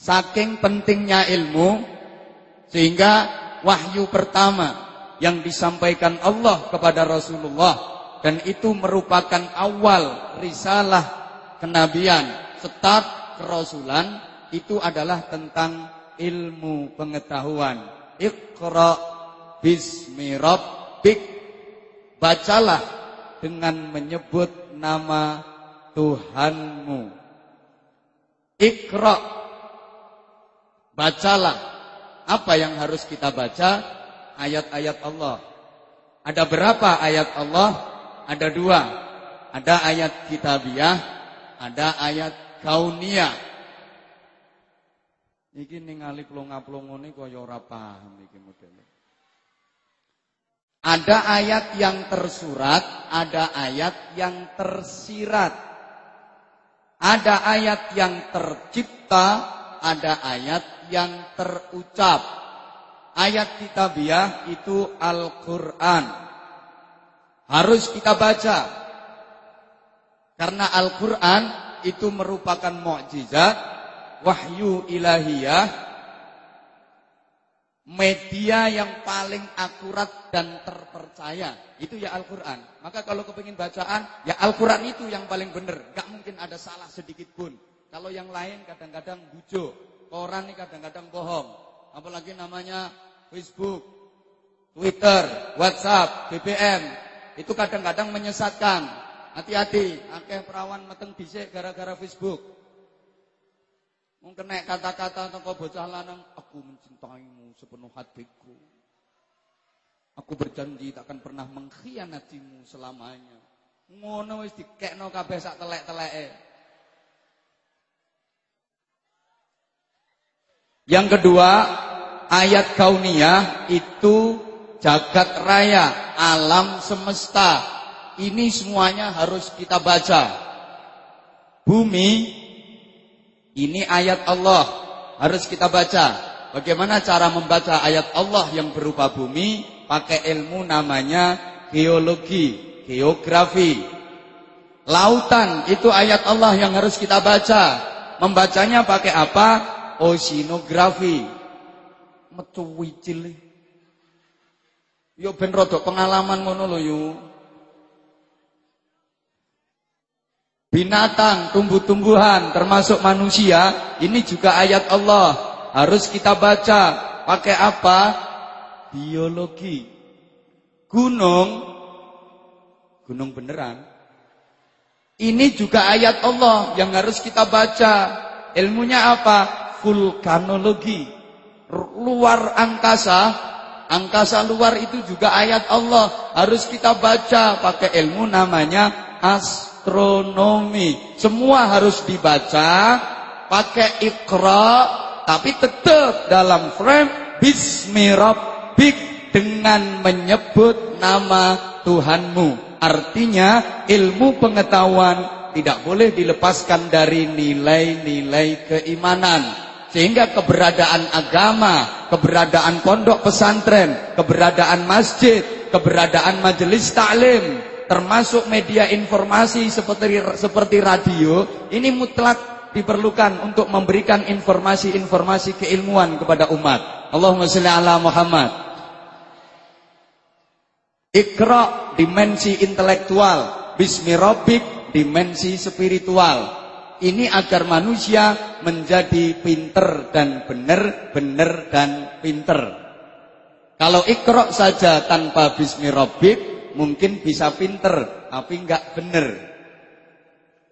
Saking pentingnya ilmu sehingga wahyu pertama yang disampaikan Allah kepada Rasulullah dan itu merupakan awal risalah kenabian, start kerasulan itu adalah tentang ilmu pengetahuan. Iqra bismi rabbik. Bacalah dengan menyebut nama Tuhanmu. Iqra. Bacalah. Apa yang harus kita baca? Ayat-ayat Allah. Ada berapa ayat Allah? Ada dua. Ada ayat kitabiah, ada ayat kauniyah. Iki ningali plonga-plongone kaya ora paham iki modele. Ada ayat yang tersurat, ada ayat yang tersirat. Ada ayat yang tercipta, ada ayat yang terucap. Ayat kitabiah itu Al-Qur'an. Harus kita baca. Karena Al-Qur'an itu merupakan mukjizat wahyu ilahiyah media yang paling akurat dan terpercaya itu ya Al-Qur'an. Maka kalau kepingin bacaan, ya Al-Qur'an itu yang paling benar. Gak mungkin ada salah sedikit pun. Kalau yang lain kadang-kadang bujo, koran ini kadang-kadang bohong. Apalagi namanya Facebook, Twitter, WhatsApp, BBM. Itu kadang-kadang menyesatkan. Hati-hati, akeh perawan meteng dhisik gara-gara Facebook. Mungkin naik kata-kata tentang bocah lanang, aku mencintaimu sepenuh hatiku. Aku berjanji tak akan pernah mengkhianatimu selamanya. Ngono wis dikekno kabeh sak telek-teleke. Yang kedua, ayat kauniyah itu jagat raya, alam semesta. Ini semuanya harus kita baca. Bumi ini ayat Allah harus kita baca. Bagaimana cara membaca ayat Allah yang berupa bumi? Pakai ilmu namanya geologi, geografi. Lautan itu ayat Allah yang harus kita baca. Membacanya pakai apa? Oceanografi. Metu wicil. Yo ben rodok pengalaman ngono lho yuk. Binatang, tumbuh-tumbuhan, termasuk manusia, ini juga ayat Allah. Harus kita baca. Pakai apa? Biologi. Gunung, gunung beneran. Ini juga ayat Allah yang harus kita baca. Ilmunya apa? Vulkanologi. Luar angkasa, angkasa luar itu juga ayat Allah. Harus kita baca pakai ilmu namanya as astronomi. Semua harus dibaca pakai ikra tapi tetap dalam frame bismi rabbik dengan menyebut nama Tuhanmu. Artinya ilmu pengetahuan tidak boleh dilepaskan dari nilai-nilai keimanan. Sehingga keberadaan agama, keberadaan pondok pesantren, keberadaan masjid, keberadaan majelis taklim, termasuk media informasi seperti seperti radio ini mutlak diperlukan untuk memberikan informasi-informasi keilmuan kepada umat. Allahumma sholli ala Muhammad. Ikra dimensi intelektual, bismi rabbik dimensi spiritual. Ini agar manusia menjadi pinter dan benar, benar dan pinter. Kalau ikra saja tanpa bismi rabbik mungkin bisa pinter, tapi enggak bener.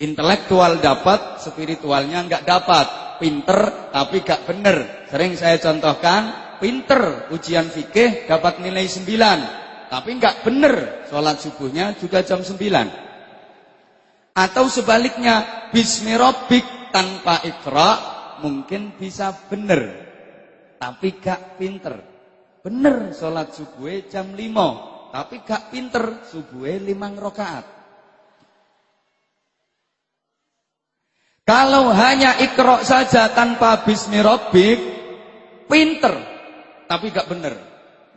Intelektual dapat, spiritualnya enggak dapat. Pinter, tapi enggak bener. Sering saya contohkan, pinter ujian fikih dapat nilai 9, tapi enggak bener. Sholat subuhnya juga jam 9. Atau sebaliknya, bismirobik tanpa ikra, mungkin bisa bener. Tapi gak pinter. Bener sholat subuh jam 5 tapi gak pinter subuhe limang rokaat. Kalau hanya ikrok saja tanpa bismi rabbik, pinter, tapi gak bener.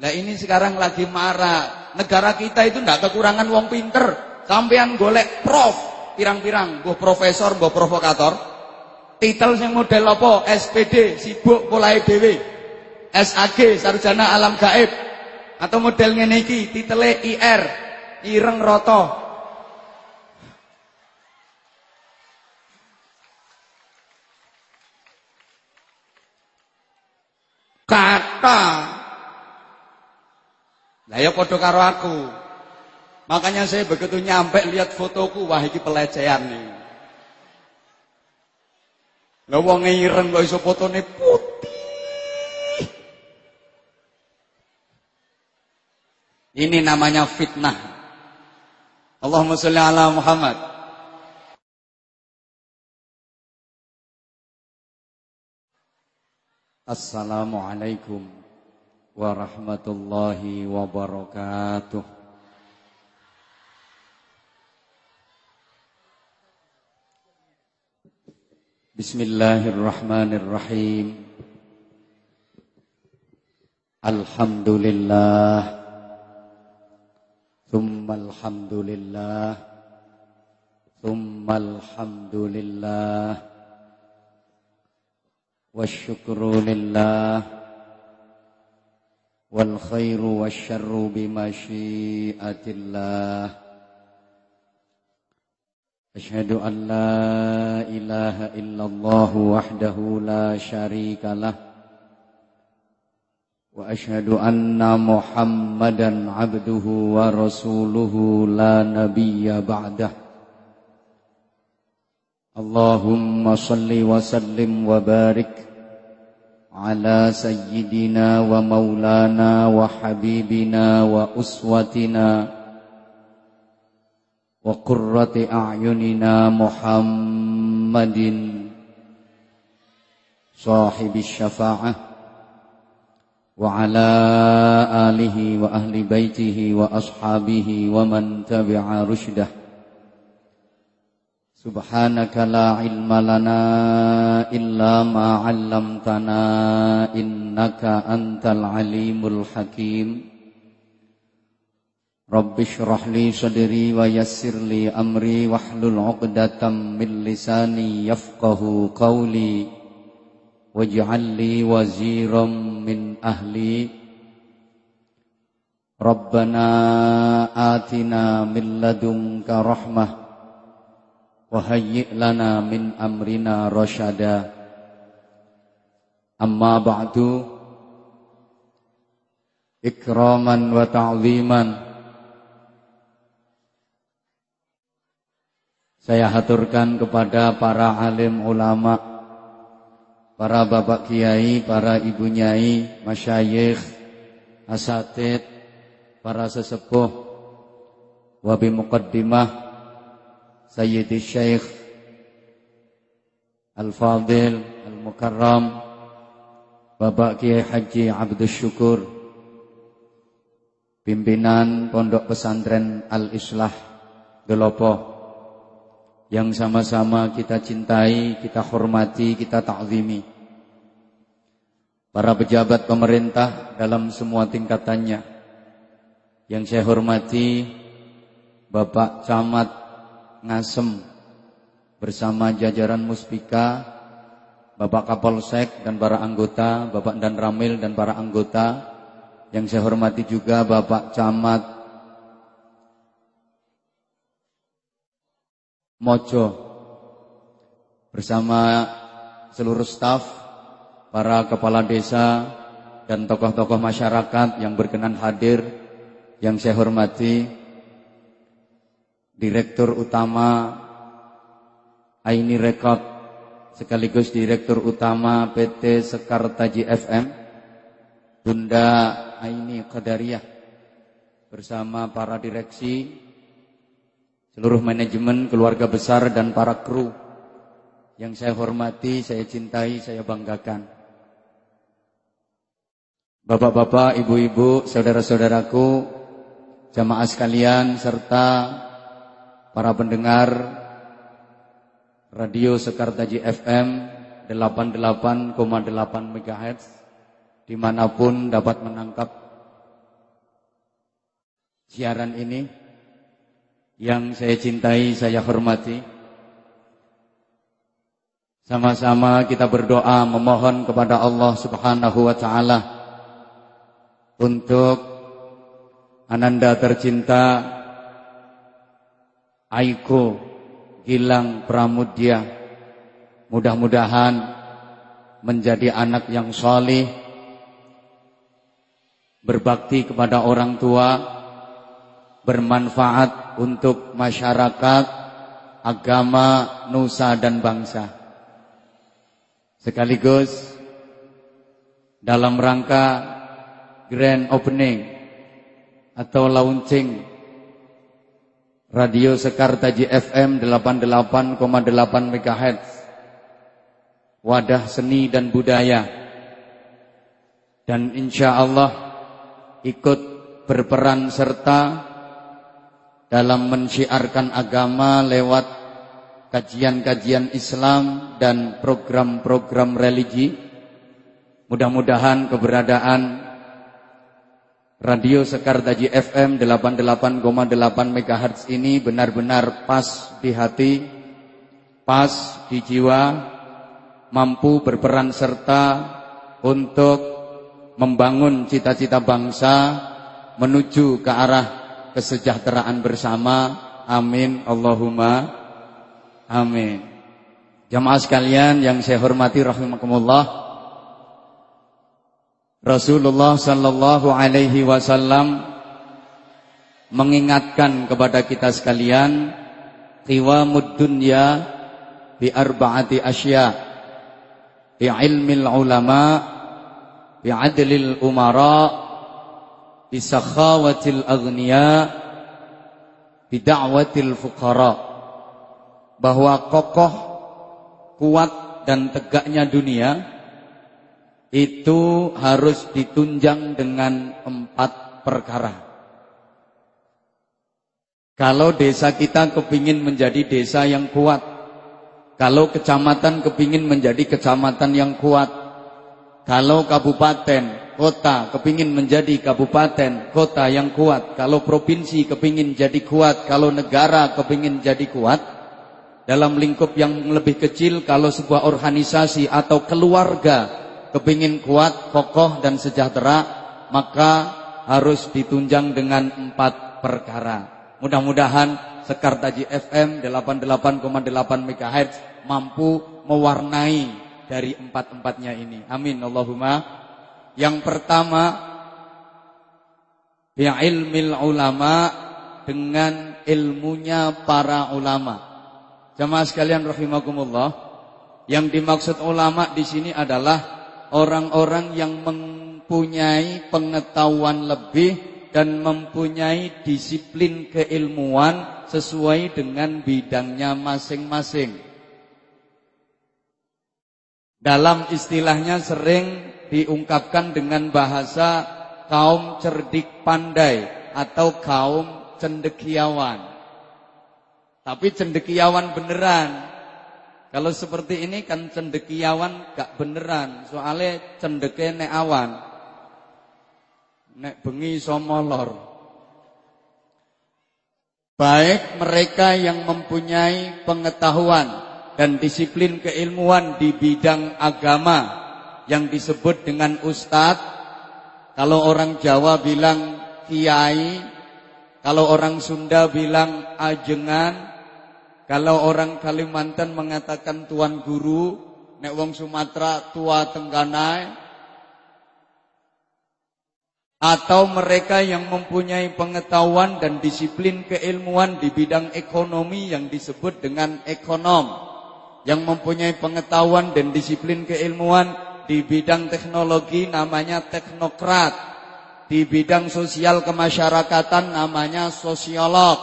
Nah ini sekarang lagi marah. Negara kita itu ndak kekurangan wong pinter. Sampean golek prof, pirang-pirang, gue profesor, gue provokator. Titel yang model apa? SPD, sibuk polahe dhewe. SAG, sarjana alam gaib. Atau model ngene iki, titele IR, ireng roto. Kata. Lah ya padha aku. Makanya saya begitu nyampe lihat fotoku, wah iki pelecehan nih. Lah wong ireng kok iso fotone putih. Ini namanya fitnah. Allahumma sholli ala Muhammad. Assalamualaikum warahmatullahi wabarakatuh. بسم الله الرحمن الرحيم. الحمد لله. ثم الحمد لله. ثم الحمد لله. والشكر لله. والخير والشر بمشيئة الله. أشهد أن لا إله إلا الله وحده لا شريك له وأشهد أن محمدا عبده ورسوله لا نبي بعده. اللهم صل وسلم وبارك على سيدنا ومولانا وحبيبنا وأسوتنا وقرة أعيننا محمد صاحب الشفاعة وعلى آله وأهل بيته وأصحابه ومن تبع رشده. سبحانك لا علم لنا إلا ما علمتنا إنك أنت العليم الحكيم. Rabbi rahli li sadri wa yassir li amri wahlul 'uqdatam min lisani yafqahu qawli waj'al li min ahli. Rabbana atina min ladunka rahmah wa hayyi' lana min amrina roshada Amma ba'du. Ikraman wa ta'ziman. ta Saya haturkan kepada para alim ulama, para bapak kiai, para ibu nyai, masyayikh, asatid, para sesepuh, wabi muqaddimah Sayyidi Syekh Al-Fadil Al-Mukarram Bapak Kiai Haji Abdul Syukur Pimpinan Pondok Pesantren Al-Islah Gelopo Yang sama-sama kita cintai, kita hormati, kita ta'zimi. Para pejabat pemerintah dalam semua tingkatannya. Yang saya hormati Bapak Camat Ngasem bersama jajaran Muspika, Bapak Kapolsek dan para anggota, Bapak Dan Ramil dan para anggota, yang saya hormati juga Bapak Camat Mojo. Bersama seluruh staf, para kepala desa dan tokoh-tokoh masyarakat yang berkenan hadir yang saya hormati Direktur Utama Aini Rekod sekaligus Direktur Utama PT Sekartaji FM Bunda Aini Qadariyah bersama para direksi seluruh manajemen keluarga besar dan para kru yang saya hormati, saya cintai, saya banggakan. Bapak-bapak, ibu-ibu, saudara-saudaraku, jamaah sekalian serta para pendengar Radio Sekartaji FM 88,8 MHz di mana pun dapat menangkap siaran ini yang saya cintai, saya hormati. Sama-sama kita berdoa memohon kepada Allah Subhanahu wa taala untuk ananda tercinta Aiko Gilang Pramudya mudah-mudahan menjadi anak yang solih berbakti kepada orang tua bermanfaat untuk masyarakat agama nusa dan bangsa. Sekaligus dalam rangka grand opening atau launching Radio Sekartaji FM 88,8 MHz Wadah seni dan budaya. Dan insya Allah ikut berperan serta dalam mensyiarkan agama lewat kajian-kajian Islam dan program-program religi. Mudah-mudahan keberadaan Radio Sekartaji FM 88,8 MHz ini benar-benar pas di hati, pas di jiwa, mampu berperan serta untuk membangun cita-cita bangsa menuju ke arah kesejahteraan bersama. Amin Allahumma Amin. Jamaah sekalian yang saya hormati rahimakumullah. Rasulullah sallallahu alaihi wasallam mengingatkan kepada kita sekalian qiwamud dunya bi arba'ati asya bi ilmil ulama bi adlil umara bi sakhawatil aghniya bi da'watil fuqara bahwa kokoh, kuat dan tegaknya dunia itu harus ditunjang dengan empat perkara. Kalau desa kita kepingin menjadi desa yang kuat, kalau kecamatan kepingin menjadi kecamatan yang kuat, kalau kabupaten, kota kepingin menjadi kabupaten, kota yang kuat, kalau provinsi kepingin jadi kuat, kalau negara kepingin jadi kuat, dalam lingkup yang lebih kecil kalau sebuah organisasi atau keluarga kepingin kuat, kokoh dan sejahtera maka harus ditunjang dengan empat perkara. Mudah-mudahan Sekar Taji FM 88,8 MHz mampu mewarnai dari empat-empatnya ini. Amin Allahumma. Yang pertama ya ilmil ulama dengan ilmunya para ulama. Jamaah sekalian rahimakumullah, yang dimaksud ulama di sini adalah orang-orang yang mempunyai pengetahuan lebih dan mempunyai disiplin keilmuan sesuai dengan bidangnya masing-masing. Dalam istilahnya sering diungkapkan dengan bahasa kaum cerdik pandai atau kaum cendekiawan. Tapi cendekiawan beneran. Kalau seperti ini kan cendekiawan gak beneran. Soalnya cendeke nek awan. Nek bengi somolor. Baik mereka yang mempunyai pengetahuan dan disiplin keilmuan di bidang agama yang disebut dengan ustadz. Kalau orang Jawa bilang kiai, kalau orang Sunda bilang ajengan, kalau orang Kalimantan mengatakan tuan guru, nek wong Sumatera tua tengganai, atau mereka yang mempunyai pengetahuan dan disiplin keilmuan di bidang ekonomi yang disebut dengan ekonom, yang mempunyai pengetahuan dan disiplin keilmuan di bidang teknologi namanya teknokrat, di bidang sosial kemasyarakatan namanya sosiolog,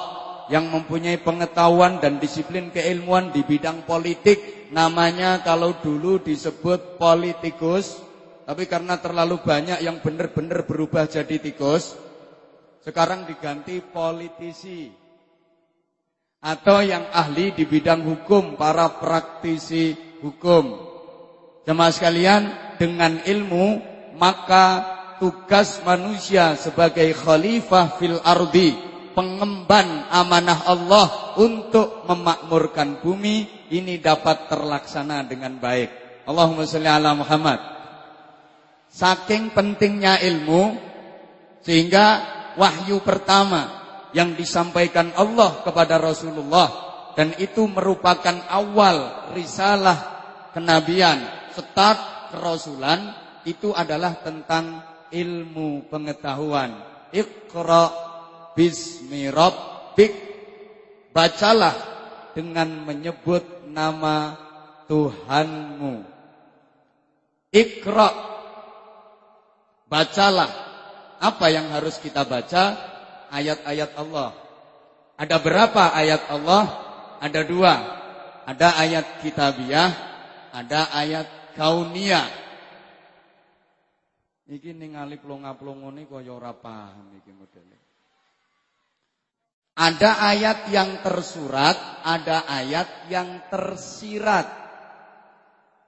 yang mempunyai pengetahuan dan disiplin keilmuan di bidang politik namanya kalau dulu disebut politikus tapi karena terlalu banyak yang benar-benar berubah jadi tikus sekarang diganti politisi. Atau yang ahli di bidang hukum para praktisi hukum jemaah sekalian dengan ilmu maka tugas manusia sebagai khalifah fil ardi pengemban amanah Allah untuk memakmurkan bumi ini dapat terlaksana dengan baik. Allahumma sholli ala Muhammad. Saking pentingnya ilmu sehingga wahyu pertama yang disampaikan Allah kepada Rasulullah dan itu merupakan awal risalah kenabian, start kerasulan itu adalah tentang ilmu pengetahuan. Iqra bismi rabbik. Bacalah dengan menyebut nama Tuhanmu. Iqra. Bacalah apa yang harus kita baca? Ayat-ayat Allah. Ada berapa ayat Allah? Ada dua. Ada ayat kitabiah ada ayat kauniyah iki ningali plonga-plongone kaya ora paham iki modele ada ayat yang tersurat, ada ayat yang tersirat.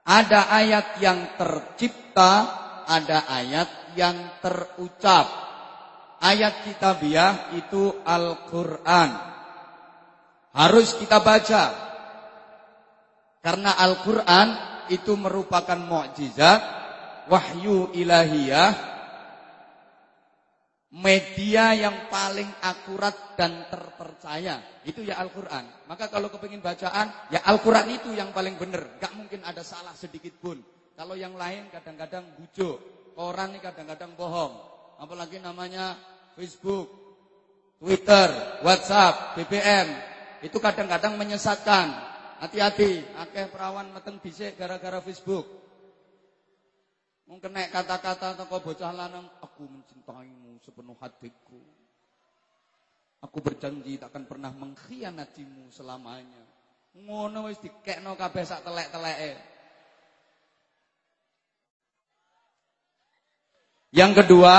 Ada ayat yang tercipta, ada ayat yang terucap. Ayat kitabiah itu Al-Quran. Harus kita baca. Karena Al-Quran itu merupakan mukjizat, wahyu ilahiyah media yang paling akurat dan terpercaya itu ya Al-Quran. Maka kalau kepingin bacaan, ya Al-Quran itu yang paling benar. Gak mungkin ada salah sedikit pun. Kalau yang lain kadang-kadang bujuk, koran ini kadang-kadang bohong. Apalagi namanya Facebook, Twitter, WhatsApp, BBM. Itu kadang-kadang menyesatkan. Hati-hati, akeh perawan meteng bisik gara-gara Facebook. Mungkin kata-kata atau bocah lanang, aku mencintaimu sepenuh hatiku. Aku berjanji tak akan pernah mengkhianatimu selamanya. Ngono wis dikekno kabeh sak telek-teleke. Yang kedua,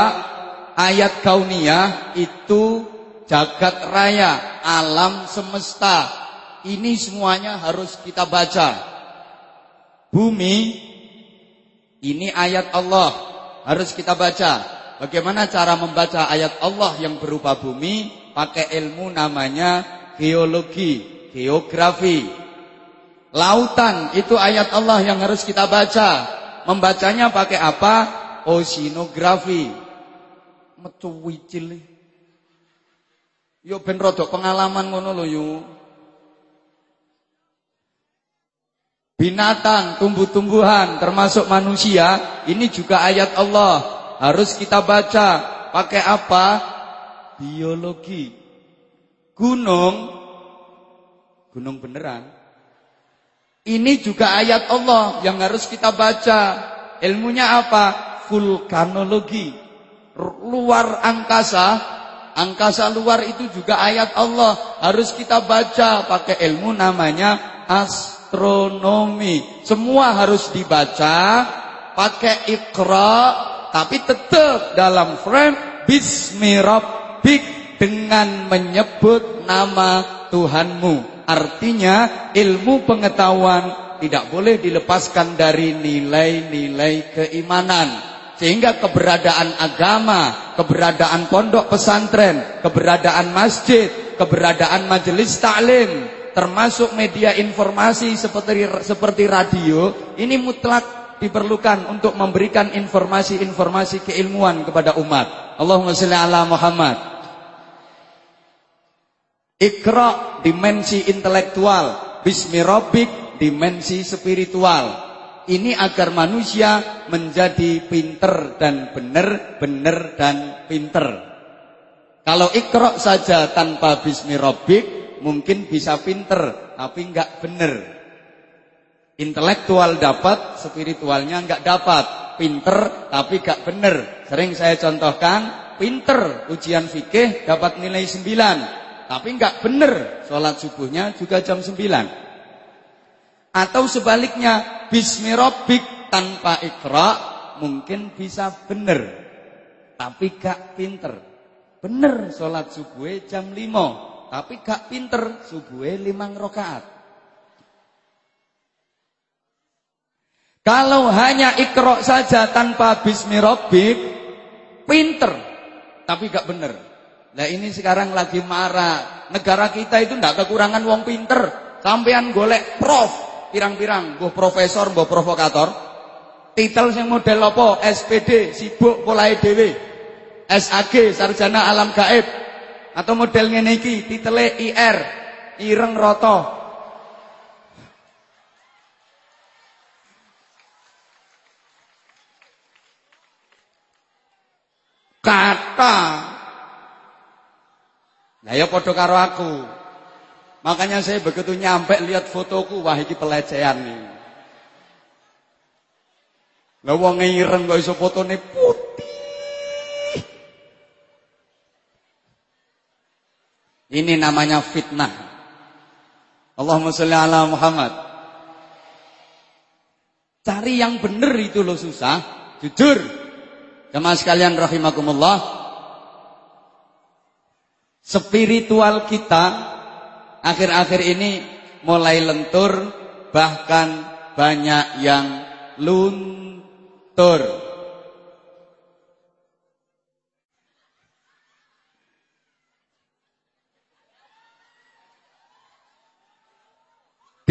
ayat kauniyah itu jagat raya, alam semesta. Ini semuanya harus kita baca. Bumi ini ayat Allah harus kita baca. Bagaimana cara membaca ayat Allah yang berupa bumi? Pakai ilmu namanya geologi, geografi. Lautan itu ayat Allah yang harus kita baca. Membacanya pakai apa? Oceanografi. Metu wicil. Yo ben rodok pengalaman ngono lho yo. Binatang, tumbuh-tumbuhan termasuk manusia, ini juga ayat Allah harus kita baca. Pakai apa? Biologi. Gunung. Gunung beneran. Ini juga ayat Allah yang harus kita baca. Ilmunya apa? Vulkanologi. Luar angkasa. Angkasa luar itu juga ayat Allah. Harus kita baca pakai ilmu namanya astronomi. Semua harus dibaca pakai ikra tapi tetap dalam frame bismi rabbik dengan menyebut nama Tuhanmu. Artinya ilmu pengetahuan tidak boleh dilepaskan dari nilai-nilai keimanan. Sehingga keberadaan agama, keberadaan pondok pesantren, keberadaan masjid, keberadaan majelis taklim, termasuk media informasi seperti seperti radio, ini mutlak diperlukan untuk memberikan informasi-informasi keilmuan kepada umat. Allahumma sholli ala Muhammad. Ikra dimensi intelektual, bismi rabbik dimensi spiritual. Ini agar manusia menjadi pinter dan benar, benar dan pinter. Kalau ikra saja tanpa bismi rabbik mungkin bisa pinter tapi enggak benar. Intelektual dapat, spiritualnya enggak dapat. Pinter tapi enggak benar. Sering saya contohkan, pinter ujian fikih dapat nilai 9, tapi enggak benar. Sholat subuhnya juga jam 9. Atau sebaliknya, bismi rabbik tanpa ikra mungkin bisa benar, tapi gak pinter. Bener sholat subuh jam 5, tapi gak pinter subuh 5 rakaat. Kalau hanya ikro saja tanpa bismi rabbik, pinter, tapi gak bener. Nah ini sekarang lagi marah. Negara kita itu ndak kekurangan wong pinter. Sampean golek prof, pirang-pirang, mbah profesor, mbah provokator. Titel sing model apa? SPD, sibuk polahe dhewe. SAG, sarjana alam gaib. Atau model ngene iki, titele IR, ireng roto. Kata Nah ya padha karo aku. Makanya saya begitu nyampe lihat fotoku, wah iki pelecehan nih. Lah wong ireng kok iso fotone putih. Ini namanya fitnah. Allahumma sholli ala Muhammad. Cari yang benar itu loh susah, jujur. Jemaah sekalian rahimakumullah, Spiritual kita akhir-akhir ini mulai lentur bahkan banyak yang luntur.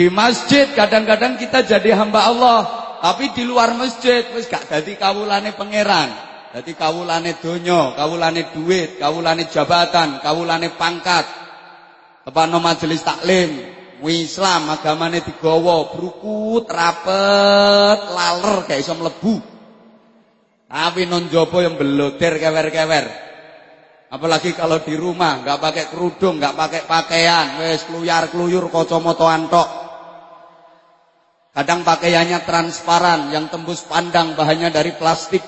Di masjid kadang-kadang kita jadi hamba Allah, tapi di luar masjid wis gak dadi kawulane pangeran. Jadi kawulane donya, kawulane duit, kawulane jabatan, kawulane pangkat. Tepano majelis taklim, Islam agamane digawa, brukut, rapet, laler gak iso mlebu. Tapi non jopo yang belotir kewer-kewer. Apalagi kalau di rumah nggak pakai kerudung, nggak pakai pakaian, wes keluyar-keluyur kacamata antok. Kadang pakaiannya transparan yang tembus pandang bahannya dari plastik.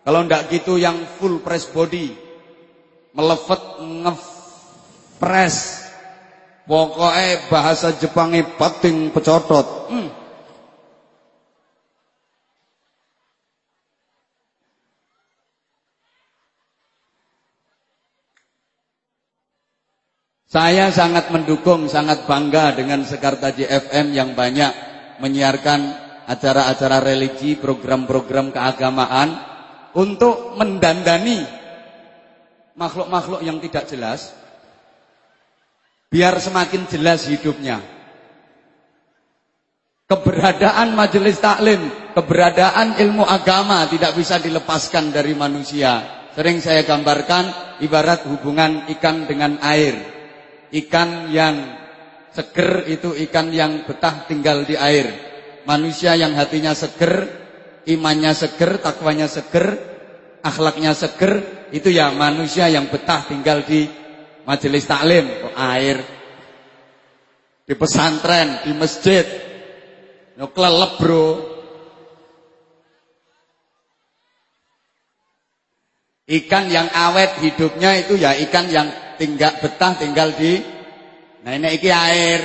Kalau ndak gitu yang full press body. Melefet ngepres. Pokoknya bahasa Jepangnya pating pecotot. Hmm. Saya sangat mendukung, sangat bangga dengan Sekartaji FM yang banyak menyiarkan acara-acara religi, program-program keagamaan untuk mendandani makhluk-makhluk yang tidak jelas biar semakin jelas hidupnya. Keberadaan majelis taklim, keberadaan ilmu agama tidak bisa dilepaskan dari manusia. Sering saya gambarkan ibarat hubungan ikan dengan air. Ikan yang seger itu ikan yang betah tinggal di air. Manusia yang hatinya seger imannya seger, takwanya seger, akhlaknya seger, itu ya manusia yang betah tinggal di majelis taklim, air, di pesantren, di masjid. Yo kelelep, Bro. Ikan yang awet hidupnya itu ya ikan yang tinggal betah tinggal di Nah ini iki air.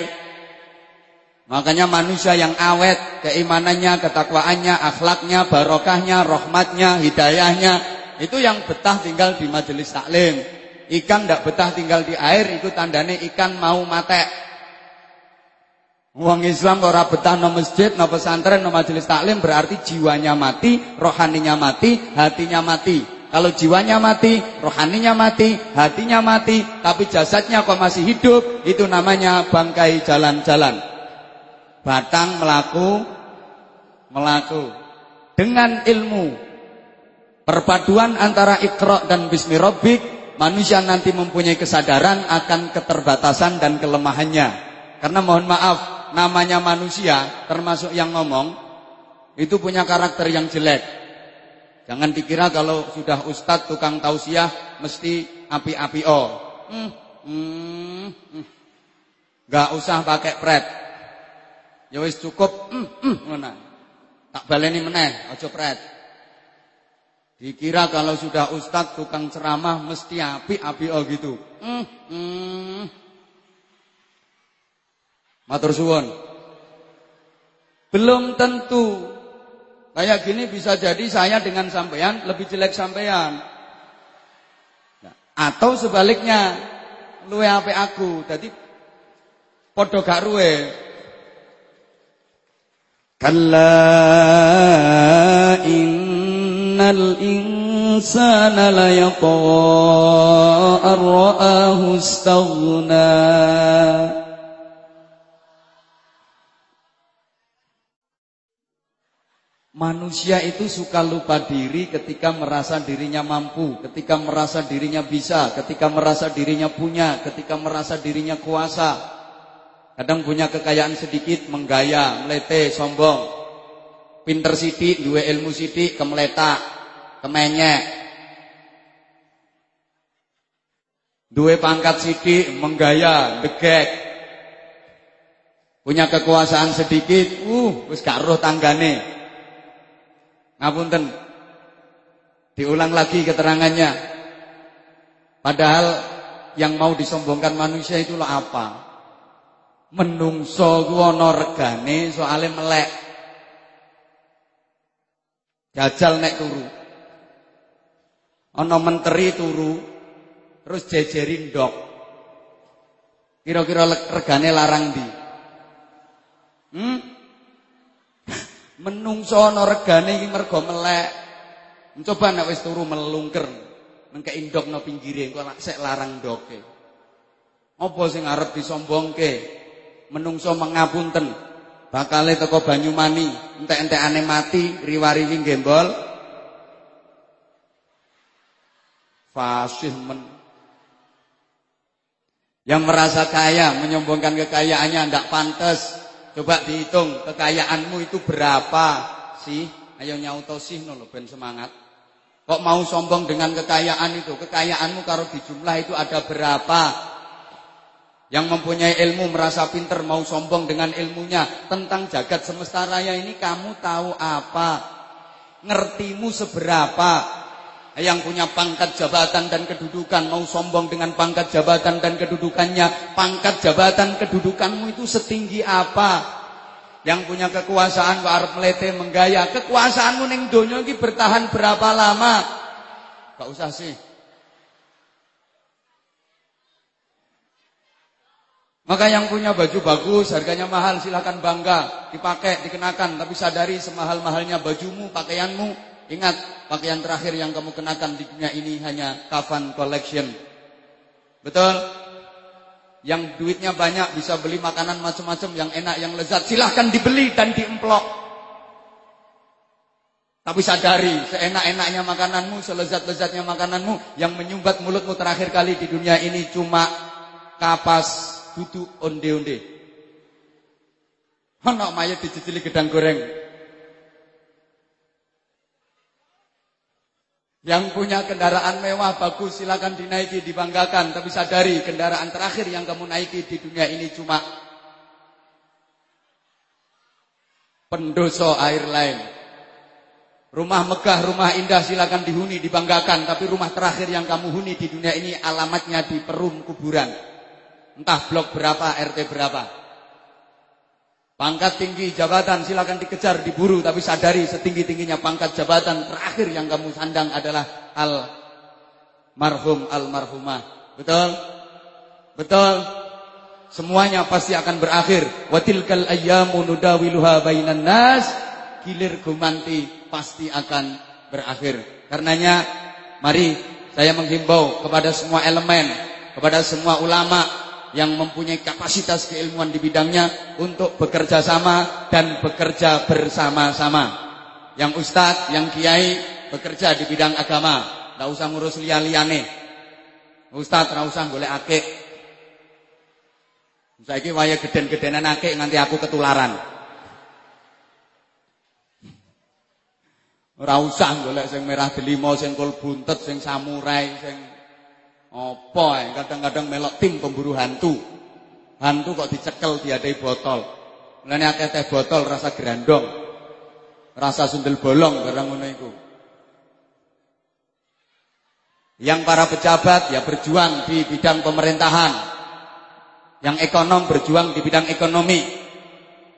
Makanya manusia yang awet, keimanannya, ketakwaannya, akhlaknya, barokahnya, rahmatnya, hidayahnya, itu yang betah tinggal di majelis taklim. Ikan tidak betah tinggal di air, itu tandanya ikan mau mate. Uang Islam ora betah no masjid, no pesantren, no majelis taklim berarti jiwanya mati, rohaninya mati, hatinya mati. Kalau jiwanya mati, rohaninya mati, hatinya mati, tapi jasadnya kok masih hidup, itu namanya bangkai jalan-jalan. Batang melaku melaku. Dengan ilmu perpaduan antara ikra dan bismi rabbik manusia nanti mempunyai kesadaran akan keterbatasan dan kelemahannya. Karena mohon maaf namanya manusia termasuk yang ngomong itu punya karakter yang jelek jangan dikira kalau sudah ustadz tukang tausiah mesti api-api oh hmm, hmm, hmm. Gak usah pakai pret Ya wis cukup, mm, mm, ngono. Tak baleni meneh, aja pret. Dikira kalau sudah ustaz tukang ceramah mesti api-api oh gitu. Mm, mm. Matur suwun. Belum tentu. Kayak gini bisa jadi saya dengan sampean lebih jelek sampean. Nah, atau sebaliknya, luwe ape aku. Jadi podo gak ruwe. Kalla innal insana layatwa ar-ra'ahu. Manusia itu suka lupa diri ketika merasa dirinya mampu, ketika merasa dirinya bisa, ketika merasa dirinya punya, ketika merasa dirinya kuasa. Kadang punya kekayaan sedikit, menggaya, melete, sombong. Pinter sidik, dua ilmu sidik, kemeletak, kemenyek. Dua pangkat sidik, menggaya, degek. Punya kekuasaan sedikit, uh, wis gak roh tanggane. Ngapunten. Diulang lagi keterangannya. Padahal yang mau disombongkan manusia itulah apa? Menungso ku ana regane soalé melek. Jajal nek turu. Ana menteri turu terus jejerin ndok. Kira-kira regane larang di. Hmm? Menungso ana regane iki mergo melek. Coba nek wis turu melungker nengke indok no pinggire engko sek larang ndoke. Apa sing arep disombongke? Menungso mengapunten. Bakale teko Banyumani, entek-entekane mati, riwariwi gembol. Fasih men. Yang merasa kaya menyombongkan kekayaannya ndak pantas. Coba dihitung kekayaanmu itu berapa sih? Ayo nyauto sih no ben semangat. Kok mau sombong dengan kekayaan itu? Kekayaanmu kalau dijumlah itu ada berapa? Yang mempunyai ilmu merasa pinter mau sombong dengan ilmunya tentang jagat semesta raya ini kamu tahu apa? Ngertimu seberapa? Yang punya pangkat jabatan dan kedudukan mau sombong dengan pangkat jabatan dan kedudukannya. Pangkat jabatan kedudukanmu itu setinggi apa? Yang punya kekuasaan kok arep melete menggaya. Kekuasaanmu ning donya iki bertahan berapa lama? Gak usah sih. Maka yang punya baju bagus, harganya mahal, silakan bangga, dipakai, dikenakan. Tapi sadari semahal-mahalnya bajumu, pakaianmu, Ingat, pakaian terakhir yang kamu kenakan di dunia ini hanya kafan collection. Betul? Yang duitnya banyak bisa beli makanan macam-macam yang enak, yang lezat. Silahkan dibeli dan diemplok. Tapi sadari, seenak-enaknya makananmu, selezat-lezatnya makananmu, yang menyumbat mulutmu terakhir kali di dunia ini cuma kapas duduk onde-onde. Anak mayat dicicili gedang goreng. Yang punya kendaraan mewah bagus silakan dinaiki dibanggakan tapi sadari kendaraan terakhir yang kamu naiki di dunia ini cuma pendoso air lain. Rumah megah, rumah indah silakan dihuni, dibanggakan tapi rumah terakhir yang kamu huni di dunia ini alamatnya di perum kuburan. Entah blok berapa, RT berapa. Pangkat tinggi jabatan silakan dikejar, diburu tapi sadari setinggi-tingginya pangkat jabatan terakhir yang kamu sandang adalah al marhum al marhumah. Betul? Betul? Semuanya pasti akan berakhir. Watilkal ayyamu nudawiluha bainan nas. Gilir gumanti pasti akan berakhir. Karenanya mari saya menghimbau kepada semua elemen, kepada semua ulama, yang mempunyai kapasitas keilmuan di bidangnya untuk bekerja sama dan bekerja bersama-sama. Yang ustadz, yang kiai bekerja di bidang agama, tidak usah ngurus liya-liyane. Ustadz tidak usah boleh akik. Saiki waya geden-gedenan akik nganti aku ketularan. Ora usah golek sing merah delima, sing kul buntet, sing samurai, sing apa ya? Kadang-kadang melok tim pemburu hantu. Hantu kok dicekel diadai botol. Mulane akeh teh botol rasa grandong. Rasa sundel bolong barang iku. Yang para pejabat ya berjuang di bidang pemerintahan. Yang ekonom berjuang di bidang ekonomi.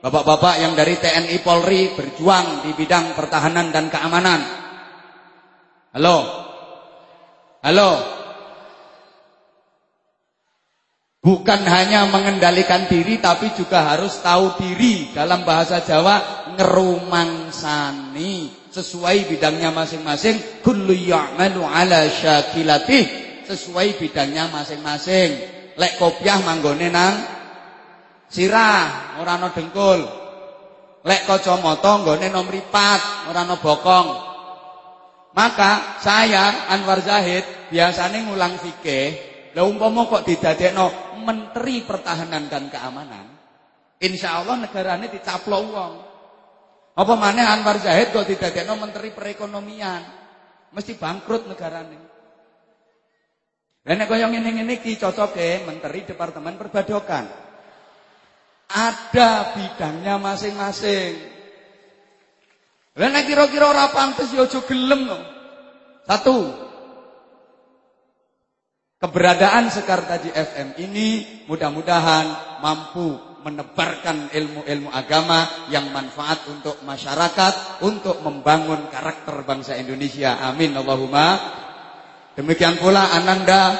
Bapak-bapak yang dari TNI Polri berjuang di bidang pertahanan dan keamanan. Halo? Halo? Bukan hanya mengendalikan diri tapi juga harus tahu diri. Dalam bahasa Jawa ngerumangsani. Sesuai bidangnya masing-masing. Kullu ya'malu ala syakilatih. Sesuai bidangnya masing-masing. Lek kopiah manggone nang sirah ora ana dengkul. Lek kacamata nggone nom ripat ora ana bokong. Maka saya Anwar Zahid biasanya ngulang fikih lah umpama kok didadekno menteri pertahanan dan keamanan insya Allah negaranya dicaplok uang apa mana Anwar Zahid kok didadekno menteri perekonomian? Mesti bangkrut negarane. Lah nek kaya ngene-ngene iki cocoke menteri departemen perbadokan. Ada bidangnya masing-masing. Lah nek kira-kira ora pantes ya aja gelem Satu. Keberadaan Sekar Taji FM ini mudah-mudahan mampu menebarkan ilmu-ilmu agama yang manfaat untuk masyarakat, untuk membangun karakter bangsa Indonesia. Amin Allahumma. Demikian pula Ananda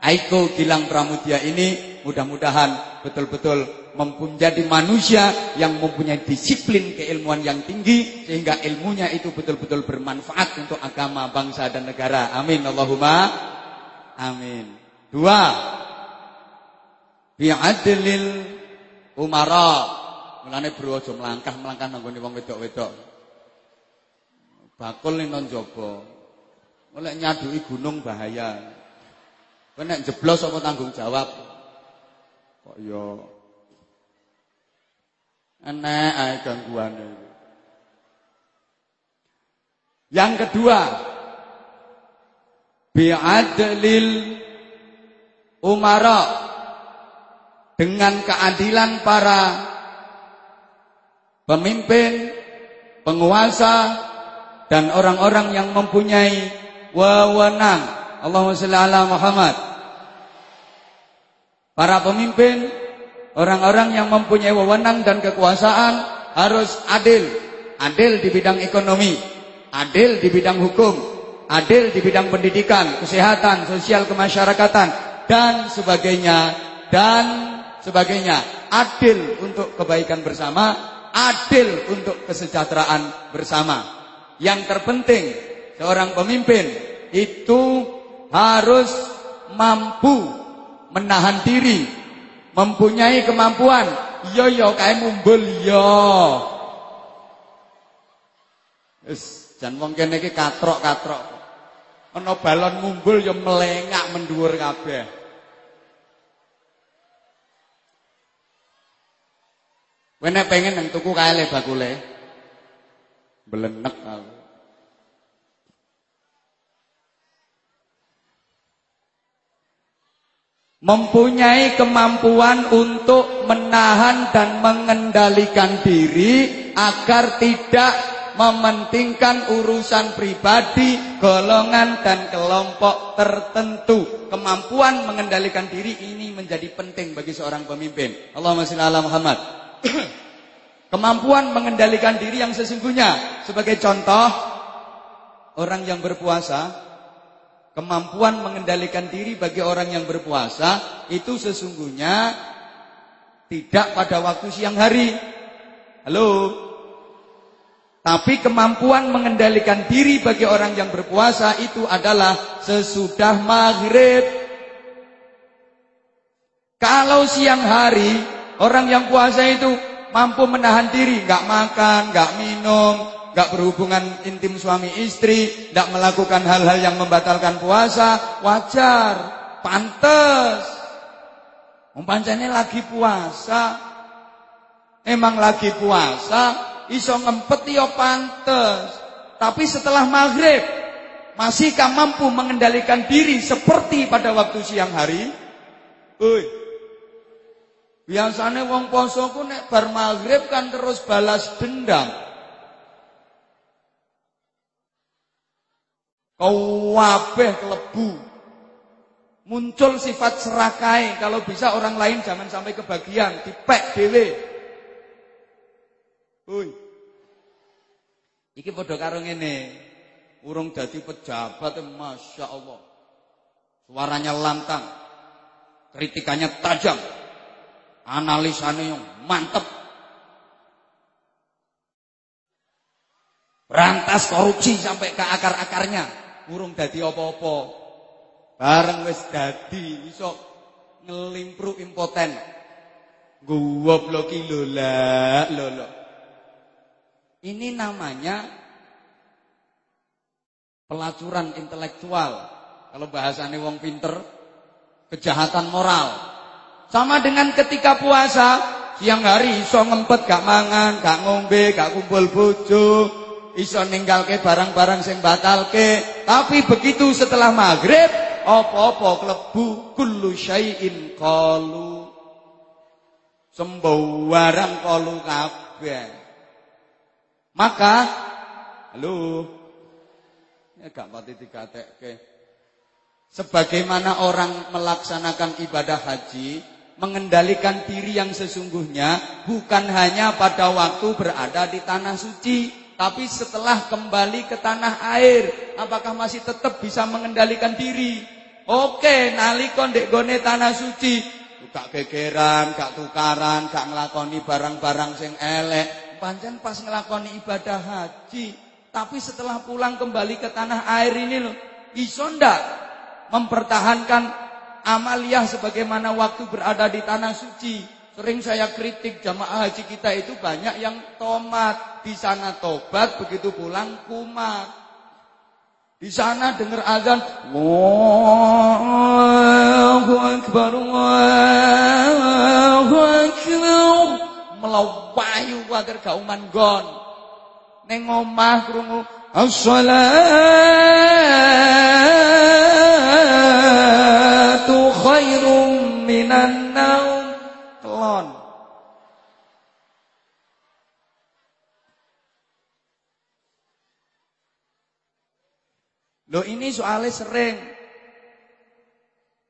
Aiko Gilang Pramudia ini mudah-mudahan betul-betul menjadi manusia yang mempunyai disiplin keilmuan yang tinggi sehingga ilmunya itu betul-betul bermanfaat untuk agama, bangsa dan negara. Amin Allahumma. Amin. Dua. Bi'adlil umara. Mulane bro aja mlangkah-mlangkah nanggone wong wedok-wedok. Bakul ning nang jaba. Oleh nyaduki gunung bahaya. Kowe nek jeblos apa tanggung jawab? Kok ya enek ae gangguane. Yang kedua, bi'adlil umara dengan keadilan para pemimpin, penguasa dan orang-orang yang mempunyai wewenang. Allahumma shalli ala Muhammad. Para pemimpin, orang-orang yang mempunyai wewenang dan kekuasaan harus adil. Adil di bidang ekonomi, adil di bidang hukum, adil di bidang pendidikan, kesehatan, sosial kemasyarakatan dan sebagainya dan sebagainya. Adil untuk kebaikan bersama, adil untuk kesejahteraan bersama. Yang terpenting seorang pemimpin itu harus mampu menahan diri, mempunyai kemampuan. Yo yo kayak mumbul yo. Wis, jan wong kene katrok-katrok. Ana balon mumbul yo melengak mendhuwur kabeh. Kowe nek pengen nang tuku kae le bakule. Belenek aku. Mempunyai kemampuan untuk menahan dan mengendalikan diri agar tidak mementingkan urusan pribadi, golongan dan kelompok tertentu. Kemampuan mengendalikan diri ini menjadi penting bagi seorang pemimpin. Allahumma shalli ala Muhammad. Kemampuan mengendalikan diri yang sesungguhnya. Sebagai contoh, orang yang berpuasa, kemampuan mengendalikan diri bagi orang yang berpuasa itu sesungguhnya tidak pada waktu siang hari. Halo. Tapi kemampuan mengendalikan diri bagi orang yang berpuasa itu adalah sesudah maghrib. Kalau siang hari Orang yang puasa itu mampu menahan diri, nggak makan, nggak minum, nggak berhubungan intim suami istri, nggak melakukan hal-hal yang membatalkan puasa, wajar, pantas. Umpancane lagi puasa, emang lagi puasa, iso ngempet yo ya pantes. Tapi setelah maghrib, masihkah mampu mengendalikan diri seperti pada waktu siang hari? Ui, Biasanya wong poso ku nek bar maghrib kan terus balas dendam. Kau wabeh kelebu. Muncul sifat serakai kalau bisa orang lain jangan sampai kebagian, dipek dhewe. Hui. Iki padha karo ngene. Urung dadi pejabat, Masya Allah. Suaranya lantang. Kritikannya tajam analisane yang mantep. Memberantas korupsi sampai ke akar-akarnya. Urung dadi apa-apa. Bareng wis dadi iso ngelimpru impoten. Gobloki lola lolo. Ini namanya pelacuran intelektual. Kalau bahasanya wong pinter, kejahatan moral. Sama dengan ketika puasa, siang hari iso ngempet gak mangan, gak ngombe, gak kumpul bojo, iso ninggalke barang-barang sing batalke. Tapi begitu setelah maghrib, apa-apa klebu kullu syai'in qalu. Sembawarang qalu kabeh. Maka halo ya gak pati digatekke. Sebagaimana orang melaksanakan ibadah haji, mengendalikan diri yang sesungguhnya bukan hanya pada waktu berada di tanah suci, tapi setelah kembali ke tanah air, apakah masih tetap bisa mengendalikan diri? Oke, nalika ndek gone tanah suci, gak gegeran, gak tukaran, gak ngelakoni barang-barang sing elek. Pancen pas ngelakoni ibadah haji, tapi setelah pulang kembali ke tanah air ini loh, iso ndak mempertahankan amaliyah sebagaimana waktu berada di tanah suci. Sering saya kritik jamaah haji kita itu banyak yang tomat. Di sana tobat, begitu pulang kumat. Di sana dengar azan, Allahu Akbar, Allahu Akbar. Melawayu agar kauman gon. Neng omah krungu, As-salatu khairum minan naum. Kelon. Loh ini soalnya sering.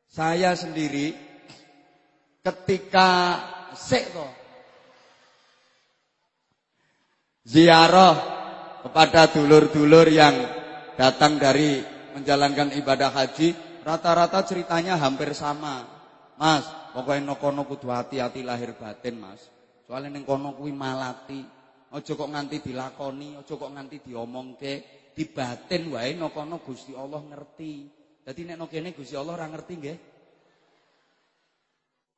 Saya sendiri ketika sek to. Ziarah kepada dulur-dulur yang datang dari menjalankan ibadah haji, rata-rata ceritanya hampir sama. Mas, pokoknya nokono kudu hati-hati lahir batin, Mas. Soalnya ning kono kuwi malati. Aja kok nganti dilakoni, aja kok nganti diomongke, di batin wae nokono Gusti Allah ngerti. Dadi nek kene Gusti Allah ora ngerti nggih.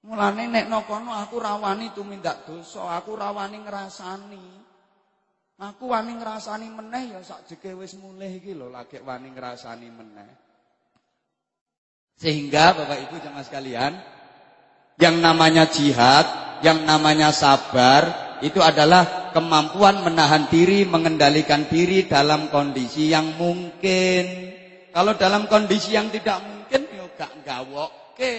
Mulane nek nokono aku rawani tumindak dosa, aku rawani ngrasani. Aku wani ngrasani meneh ya sak jeke wis mulih iki lho lagi wani ngrasani meneh. Sehingga Bapak Ibu jemaah sekalian, yang namanya jihad, yang namanya sabar itu adalah kemampuan menahan diri, mengendalikan diri dalam kondisi yang mungkin. Kalau dalam kondisi yang tidak mungkin ya gak gawokke,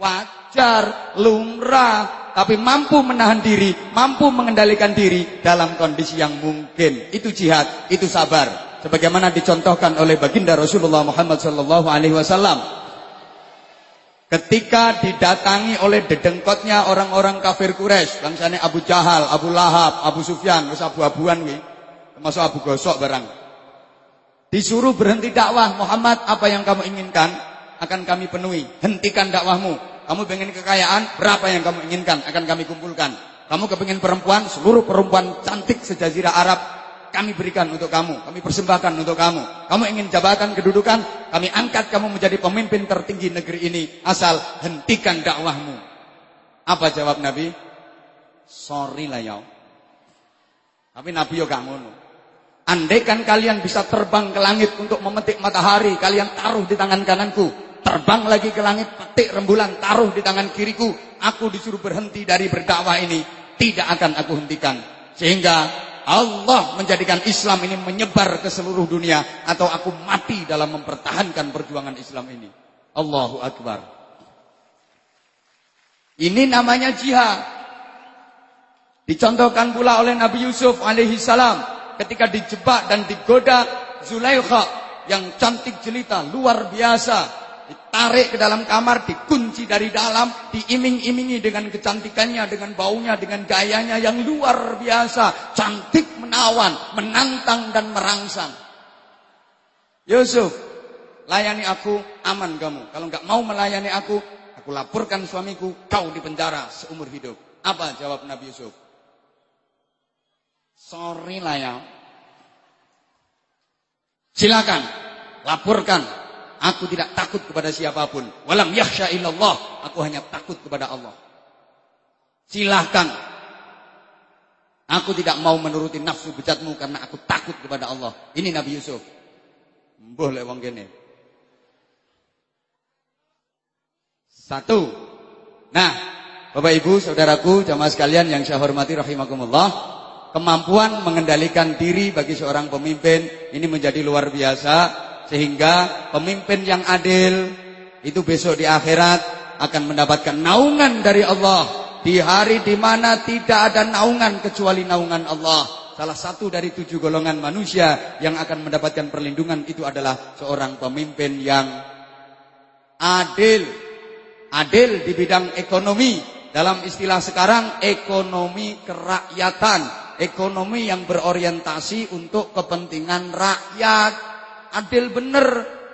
wajar, lumrah, tapi mampu menahan diri, mampu mengendalikan diri dalam kondisi yang mungkin. Itu jihad, itu sabar. Sebagaimana dicontohkan oleh baginda Rasulullah Muhammad sallallahu alaihi wasallam. Ketika didatangi oleh dedengkotnya orang-orang kafir Quraisy, bangsane Abu Jahal, Abu Lahab, Abu Sufyan, wis abu-abuan termasuk Abu Gosok barang. Disuruh berhenti dakwah, Muhammad, apa yang kamu inginkan akan kami penuhi. Hentikan dakwahmu. Kamu pengen kekayaan, berapa yang kamu inginkan akan kami kumpulkan. Kamu kepingin perempuan, seluruh perempuan cantik sejazirah Arab kami berikan untuk kamu, kami persembahkan untuk kamu. Kamu ingin jabatan kedudukan, kami angkat kamu menjadi pemimpin tertinggi negeri ini asal hentikan dakwahmu. Apa jawab Nabi? Sorry lah ya. Tapi Nabi yo gak ngono. Andaikan kalian bisa terbang ke langit untuk memetik matahari, kalian taruh di tangan kananku. Terbang lagi ke langit, petik rembulan, taruh di tangan kiriku. Aku disuruh berhenti dari berdakwah ini. Tidak akan aku hentikan. Sehingga Allah menjadikan Islam ini menyebar ke seluruh dunia atau aku mati dalam mempertahankan perjuangan Islam ini. Allahu Akbar. Ini namanya jihad. Dicontohkan pula oleh Nabi Yusuf alaihi salam ketika dijebak dan digoda Zulaikha yang cantik jelita luar biasa ditarik ke dalam kamar, dikunci dari dalam, diiming-imingi dengan kecantikannya, dengan baunya, dengan gayanya yang luar biasa, cantik menawan, menantang dan merangsang. Yusuf, layani aku, aman kamu. Kalau nggak mau melayani aku, aku laporkan suamiku, kau di penjara seumur hidup. Apa jawab Nabi Yusuf? Sorry lah ya. Silakan, laporkan. Aku tidak takut kepada siapa pun. Walam yakhsha illallah. Aku hanya takut kepada Allah. Silahkan. Aku tidak mau menuruti nafsu bejatmu karena aku takut kepada Allah. Ini Nabi Yusuf. Boleh wong gini. Satu. Nah, Bapak Ibu, saudaraku, jamaah sekalian yang saya hormati rahimakumullah. Kemampuan mengendalikan diri bagi seorang pemimpin ini menjadi luar biasa sehingga pemimpin yang adil itu besok di akhirat akan mendapatkan naungan dari Allah di hari di mana tidak ada naungan kecuali naungan Allah. Salah satu dari tujuh golongan manusia yang akan mendapatkan perlindungan itu adalah seorang pemimpin yang adil. Adil di bidang ekonomi. Dalam istilah sekarang ekonomi kerakyatan ekonomi yang berorientasi untuk kepentingan rakyat. Adil bener.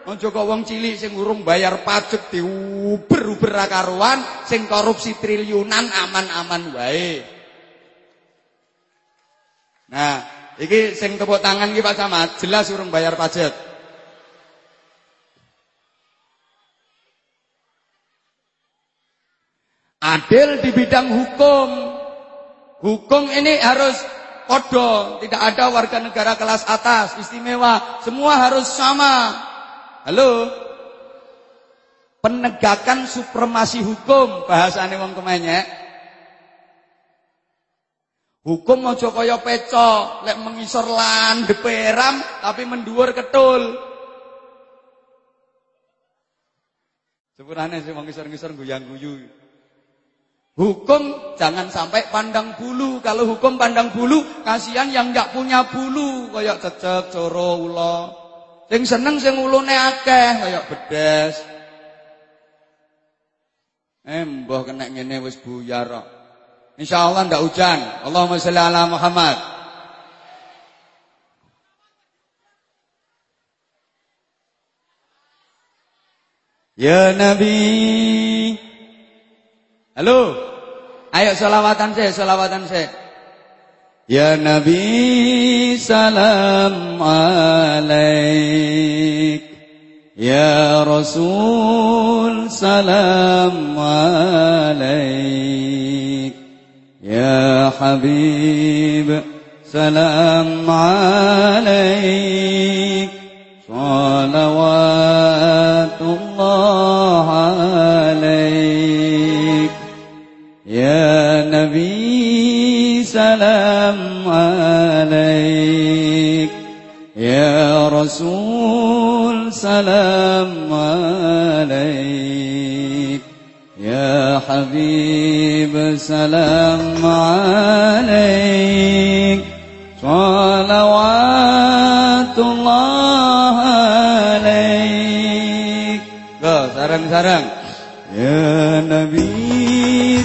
Ojo kok wong cilik sing urung bayar pajak diuber-uber karuan, sing korupsi triliunan aman-aman wae. Nah, iki sing tepuk tangan iki Pak Camat, jelas urung bayar pajak. Adil di bidang hukum. Hukum ini harus kodo, tidak ada warga negara kelas atas, istimewa, semua harus sama. Halo? Penegakan supremasi hukum bahasane wong kemenyek. Hukum aja kaya peco, lek mengisor landhep peram tapi mendhuwur ketul. Sepurane sing mengisor-ngisor guyang-guyu. Hukum jangan sampai pandang bulu. Kalau hukum pandang bulu, kasihan yang nggak punya bulu, kayak cecek, coro, ula. Sing seneng sing ulune akeh, kayak bedes. Eh, mbah kena ngene wis buyar kok. Insyaallah ndak hujan. Allahumma sholli ala Muhammad. Ya Nabi. Halo. Ayo selawatan saya, selawatan saya. Ya Nabi salam alaik. Ya Rasul salam alaik. Ya Habib salam alaik يا نبي سلام عليك. يا رسول سلام عليك. يا حبيب سلام عليك. صلوات الله عليك. Sarang-sarang Ya Nabi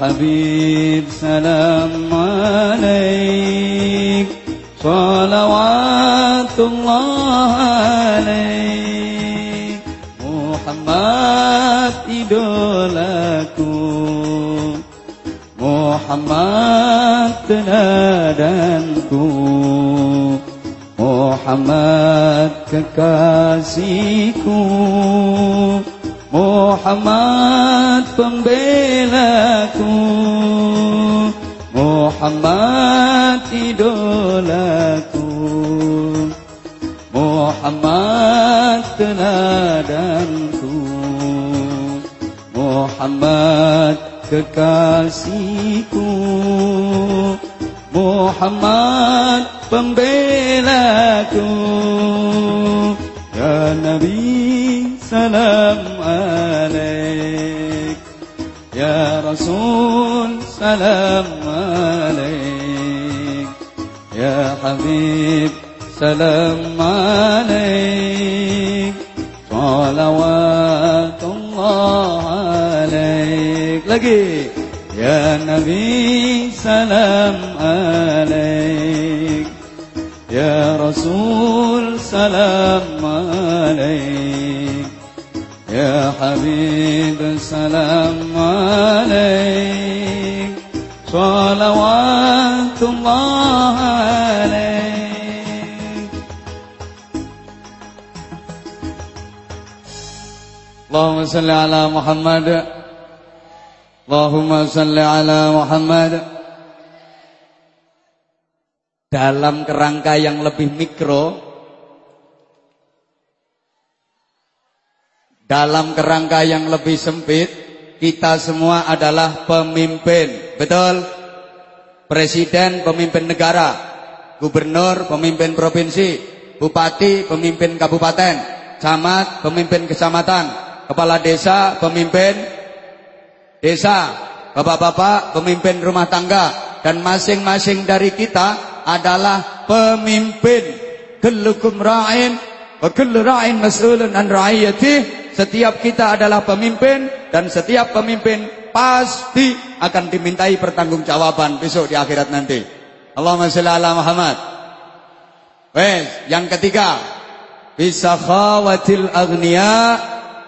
يا حبيب سلام عليك صلوات الله عليك محمد idolaku Muhammad teladanku Muhammad kekasihku Muhammad pembelaku. Muhammad idolaku. Muhammad teladanku. Muhammad kekasihku. Muhammad pembelaku. Ya Nabi salam Rasul salam alaik Ya Habib سلام عليك. صلوات الله عليك. lagi يا نبي سلام عليك. يا رسول سلام عليك. يا حبيب سلام عليك صلوات الله عليك اللهم صل على محمد اللهم صل على محمد dalam kerangka yang lebih mikro dalam kerangka yang lebih sempit kita semua adalah pemimpin betul presiden pemimpin negara gubernur pemimpin provinsi bupati pemimpin kabupaten camat pemimpin kecamatan kepala desa pemimpin desa bapak-bapak pemimpin rumah tangga dan masing-masing dari kita adalah pemimpin. Kullukum ra'in wa ra'in mas'ulun an ra'iyati. Setiap kita adalah pemimpin dan setiap pemimpin pasti akan dimintai pertanggungjawaban besok di akhirat nanti. Allahumma shalli ala Muhammad. Wes, yang ketiga, bisa khawatil agniya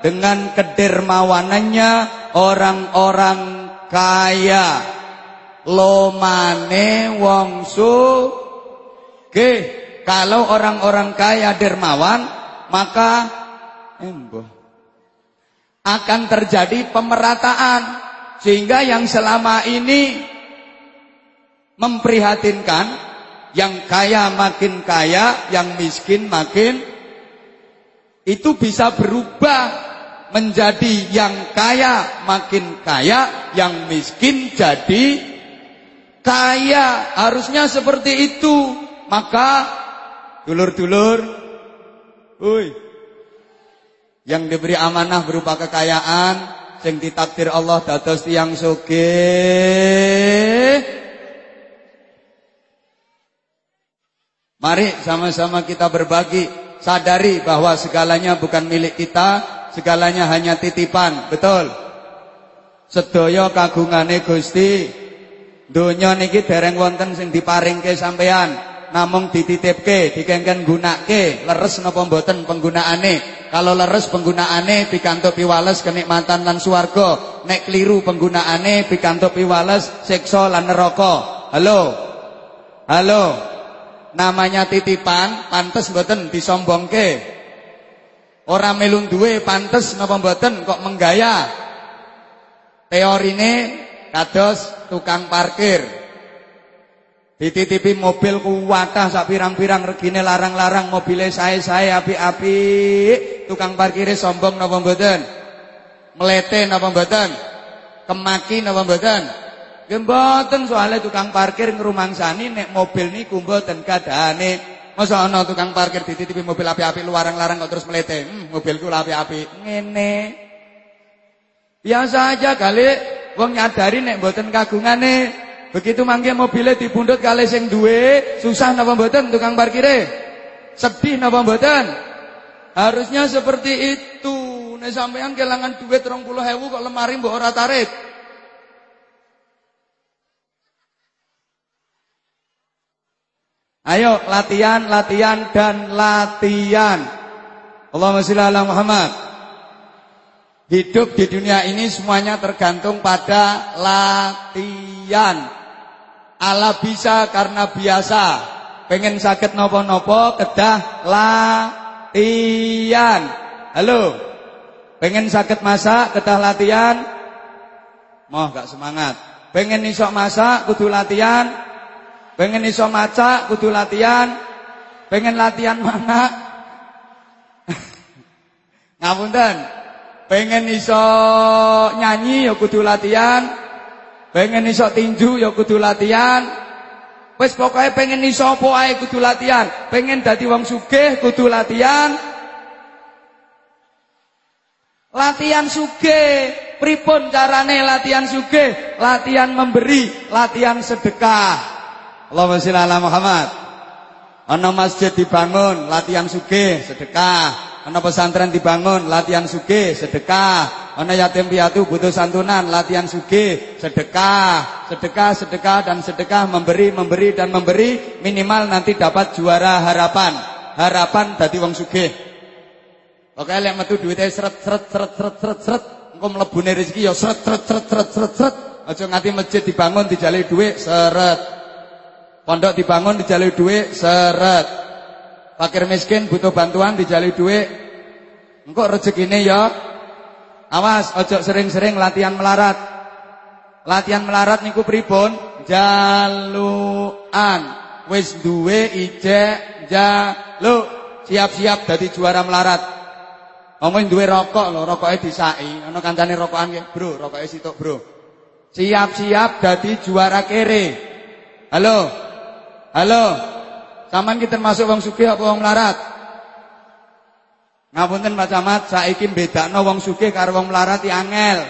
dengan kedermawanannya orang-orang kaya lomane wong ke Kalau orang-orang kaya dermawan, maka embo akan terjadi pemerataan sehingga yang selama ini memprihatinkan yang kaya makin kaya, yang miskin makin itu bisa berubah menjadi yang kaya makin kaya, yang miskin jadi kaya, harusnya seperti itu. Maka dulur-dulur, woi, yang diberi amanah berupa kekayaan, yang ditakdir Allah dados tiang soge. Mari sama-sama kita berbagi, sadari bahwa segalanya bukan milik kita, segalanya hanya titipan, betul? Sedoyo kagungane Gusti Donya niki dereng wonten sing diparingke sampean, namung dititipke, dikengken gunake, leres napa mboten penggunaane. Kalau leres penggunaane pikantuk piwales kenikmatan lan swarga, nek kliru penggunaane pikantuk piwales siksa lan neraka. Halo. Halo. Namanya titipan pantes mboten disombongke. Ora melu duwe pantes napa mboten kok menggaya. Teorine kados tukang parkir. Dititipi mobil kuwatah sak pirang-pirang regine larang-larang mobile sae-sae api-api. Tukang parkire sombong napa mboten? Melete napa mboten? Kemaki napa mboten? Nggih mboten soalnya tukang parkir ngrumangsani nek mobil niku mboten kadane Masa ana tukang parkir dititipi mobil api-api larang-larang kok terus melete. Hmm, mobilku api-api. Ngene. Biasa aja kali wong nyadari nek mboten kagungane. Begitu mangke mobile dipundhut kali sing duwe, susah napa mboten tukang parkire? Sedih napa mboten? Harusnya seperti itu. Nek sampean kelangan duit 30.000 kok lemari mbok ora tarik. Ayo latihan, latihan dan latihan. Allahumma sholli ala Muhammad. Hidup di dunia ini semuanya tergantung pada latihan. Allah bisa karena biasa. Pengen sakit nopo-nopo kedah latihan. Halo. Pengen sakit masak kedah latihan. Moh gak semangat. Pengen isok masak kudu latihan. Pengen isok maca kudu latihan. Pengen latihan mana? Ngapunten. Pengen iso nyanyi ya kudu latihan. Pengen iso tinju ya kudu latihan. Wis pokoke pengen iso apa ae kudu latihan. Pengen dadi wong sugih kudu latihan. Latihan sugih, pripun carane latihan sugih? Latihan memberi, latihan sedekah. Allahumma sholli ala Muhammad. Ana masjid dibangun, latihan sugih, sedekah. Ana pesantren dibangun, latihan sugih, sedekah. Ana yatim piatu butuh santunan, latihan sugih, sedekah. Sedekah, sedekah dan sedekah memberi, memberi dan memberi minimal nanti dapat juara harapan. Harapan dadi wong sugih. Pokoke lek metu duwite seret seret seret seret seret seret, engko mlebune rezeki ya seret seret seret seret seret seret. Aja nganti masjid dibangun dijalui duit seret. Pondok dibangun dijalui duit seret. Fakir miskin butuh bantuan dijali duit. Engkau rezekine ya. Awas ojo sering-sering latihan melarat. Latihan melarat niku pripun? Jaluan. Wis duwe ijek jaluk. Siap-siap dadi juara melarat. Ngomong duwe rokok lho, rokoke disai. Ana kancane rokokan nggih, Bro, rokoke sitok, Bro. Siap-siap dadi juara kere. Halo. Halo. Taman kita termasuk wong sugih apa wong melarat? Ngapunten Pak Camat, saiki bedakno wong sugih karo wong melarat ya angel.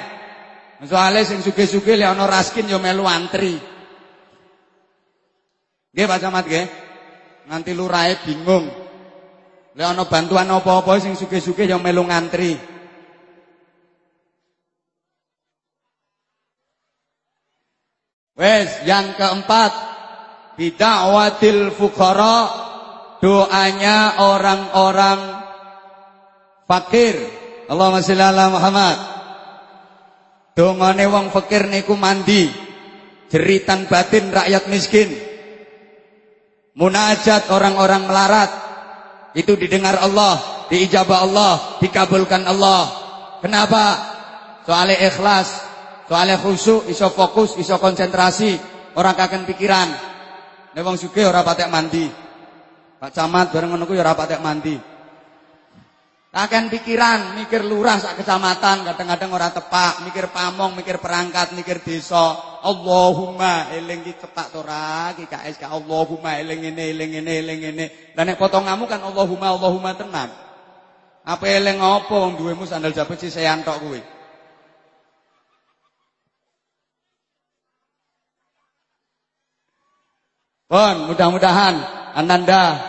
Soale sing sugih-sugih lek ana raskin ya melu antri. Nggih Pak Camat nggih. Nanti lurahe bingung. Lek ana bantuan apa-apa sing sugih-sugih ya melu ngantri. Wes, yang keempat bida'watil fuqara doanya orang-orang fakir. Allahumma sholli ala Muhammad. Dongane wong fakir niku mandi. Jeritan batin rakyat miskin. Munajat orang-orang melarat. Itu didengar Allah diijabah Allah dikabulkan Allah. Kenapa? Soalnya ikhlas soalnya khusyuk iso fokus iso konsentrasi orang kaken pikiran Nek wong sugih ora patek mandi. Pak Camat bareng ngono ya ora patek mandi. Kaken pikiran, mikir lurah sak kecamatan, kadang-kadang ora tepak, mikir pamong, mikir perangkat, mikir desa. Allahumma eling ki cepak to ora, ki KS ka Allahumma eling ngene, eling ngene, eling ngene. Lah nek potonganmu kan Allahumma Allahumma tenan. Apa eling apa wong duwemu sandal jepit sisean tok kuwi. Pon, mudah-mudahan Ananda,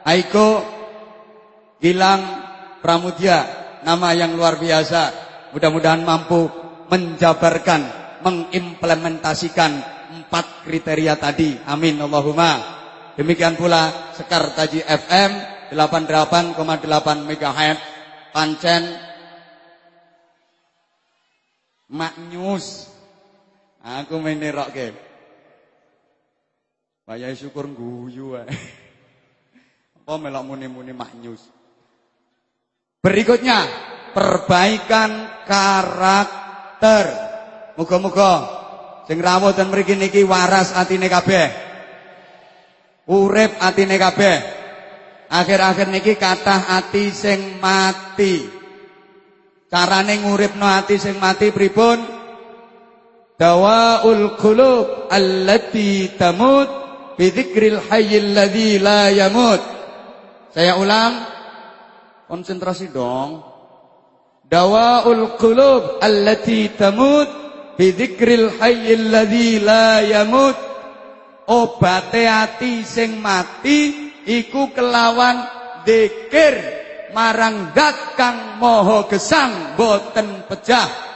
Aiko, Gilang, Pramudia, nama yang luar biasa. Mudah-mudahan mampu menjabarkan, mengimplementasikan empat kriteria tadi. Amin Allahumma. Demikian pula Sekar Taji FM 88,8 MHz Pancen Maknyus. Aku menerokke. Bayai syukur guyu wae. Apa melok muni-muni maknyus. Berikutnya, perbaikan karakter. Muga-muga sing rawuh ten mriki niki waras atine kabeh. Urip atine kabeh. Akhir-akhir niki kathah ati sing mati. Carane nguripno ati sing mati pripun? Dawaul qulub allati tamut Bidzikril hayyil ladzi la yamut. Saya ulang. Konsentrasi dong. Dawaul qulub allati tamut bidzikril hayyil ladzi la yamut. Obate ati sing mati iku kelawan zikir marang zat kang maha gesang boten pecah.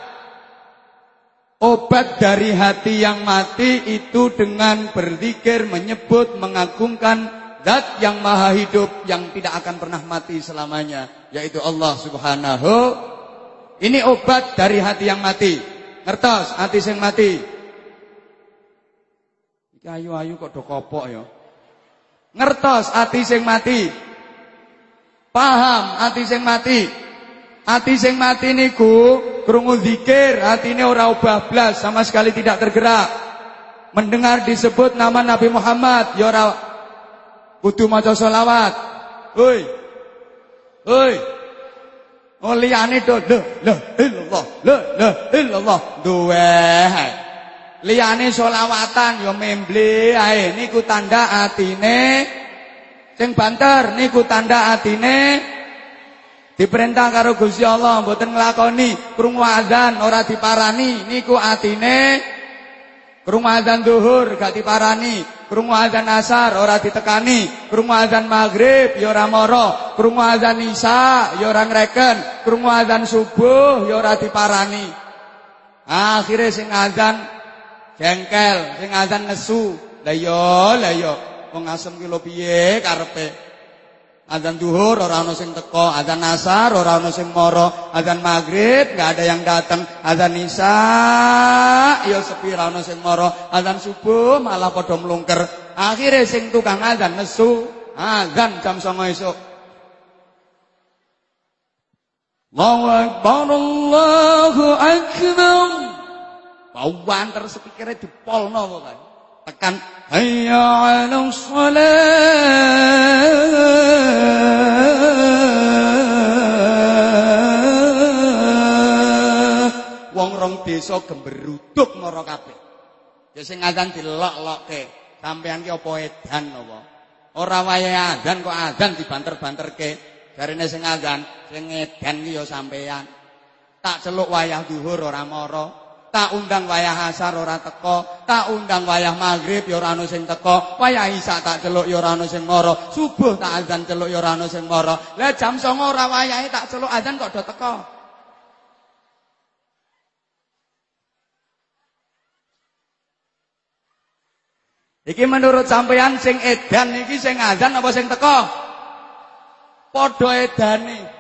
Obat dari hati yang mati itu dengan berzikir, menyebut, mengagungkan zat yang maha hidup yang tidak akan pernah mati selamanya, yaitu Allah Subhanahu. Ini obat dari hati yang mati. Ngertos hati yang mati. ayu-ayu kok do kopok ya. Ngertos hati yang mati. Paham hati yang mati. Hati sing mati niku krungu zikir, hatine ora obah blas, sama sekali tidak tergerak. Mendengar disebut nama Nabi Muhammad, ya ora kudu maca selawat. Hoi. Hoi. Oh liyane do la la illallah, la la illallah. Duwe. Liyane selawatan ya memble ae niku tanda atine sing banter niku tanda atine Diperintah karo Gusti Allah mboten nglakoni krungu azan ora diparani niku atine krungu azan zuhur gak diparani krungu azan asar ora ditekani, krungu azan maghrib ya ora mara, krungu azan isya ya ora ngreken, krungu azan subuh ya ora diparani. Akhire sing azan jengkel, sing azan nesu. Lah iya, lah iya. Wong asem ki lho piye karepe? Azan duhur orang ana sing teko, azan asar orang ana sing mara, azan maghrib nggak ada yang datang, azan isya ya sepi ora ana sing mara, azan subuh malah padha mlungker. Akhire sing tukang azan nesu, azan jam 09.00 esuk. Allahu Akbar Allahu Akbar. Bawanter sepikire dipolno kok tekan hayya 'alas shalah wong rong desa gemberuduk mara kabeh. Ya sing adzan dilok-lokke. Sampean ki apa edan apa? Ora wayahe adzan kok adzan dibanter-banterke. Jarine sing adzan sing edan ki ya sampean tak celuk wayah duhur ora mara Tak undang wayah asar ora teko, tak undang wayah maghrib ya ora ana sing teko, wayah isya tak celuk ya ora ana sing mara, subuh tak azan celuk ya ora ana sing mara. Lah jam 09.00 ora wayahe tak celuk azan kok do teko. Iki menurut sampeyan sing edan iki sing azan apa sing teko? Padha edane.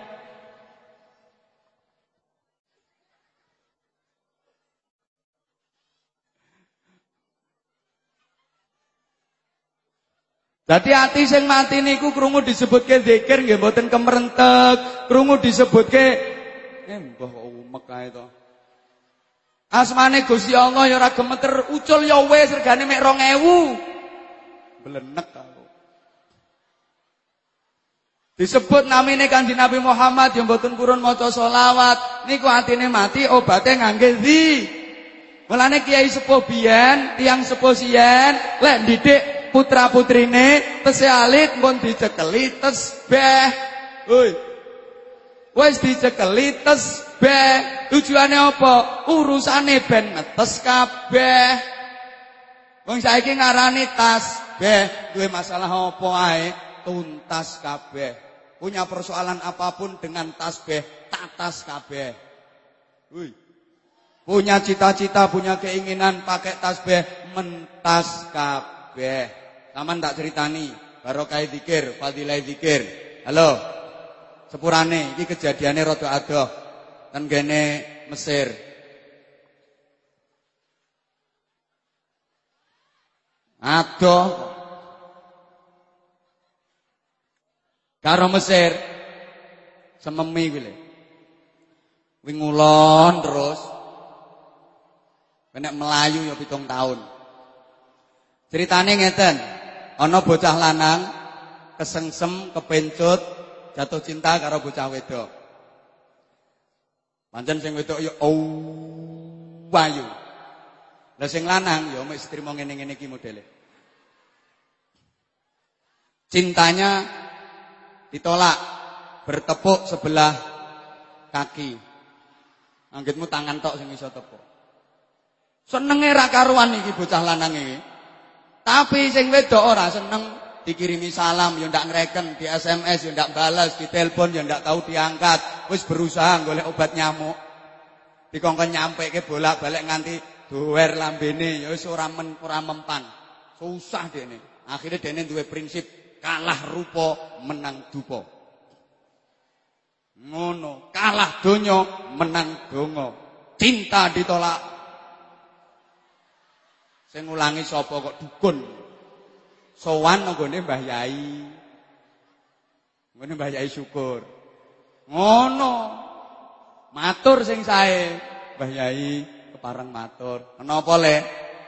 Dadi ati sing mati niku krungu disebutke zikir nggih mboten kemrentek, krungu disebutke eh mbah umek kae to. Asmane Gusti Allah ya ora gemeter, ucul ya wis regane mek 2000. Belenek aku. Disebut namine Kanjeng Nabi Muhammad yang mboten purun maca selawat, niku atine mati obate ngangge zi. Mulane kiai sepuh biyen, tiyang sepuh siyen, lek didik putra-putrine tese alit pun dicekeli tesbeh. Hoi. Wis dicekeli tesbeh. Tujuane apa? Urusane ben netes kabeh. Wong saiki ngarani tasbeh, duwe masalah apa ae tuntas kabeh. Punya persoalan apa pun dengan tasbeh, tatas kabeh. Hoi. Punya cita-cita, punya keinginan pakai tasbeh, mentas kabeh. Taman tak ceritani, barokah zikir, fadilah zikir. Halo. Sepurane iki kejadiane rada adoh ten gene Mesir. Adoh karo Mesir sememi lho. Wingulon terus. Nek melayu ya pitung tahun. Ceritane ngeten. Ana bocah lanang kesengsem kepencut jatuh cinta karo bocah wedok. Pancen sing wedok ya oh wayu. Lah sing lanang ya mesti trimo ngene-ngene iki modele. Cintanya ditolak bertepuk sebelah kaki. Anggitmu tangan tok sing iso tepuk. Senenge ra karuan iki bocah lanang iki. Tapi sing wedok ora seneng dikirimi salam ya ndak ngreken, di SMS ya ndak balas, di telepon ya ndak tahu diangkat. Wis berusaha golek obat nyamuk. Dikongkon nyampe ke bolak-balik nganti doer lambene ya wis ora men, ora mempan. Susah dene. Akhirnya dene duwe prinsip kalah rupa menang dupa. Ngono, kalah donya menang donga. Cinta ditolak Sing ngulangi sapa kok dukun. Sowan nggone Mbah Yai. Nggone Mbah Yai syukur. Ngono. Matur sing sae. Mbah Yai kepareng matur. Kenapa le?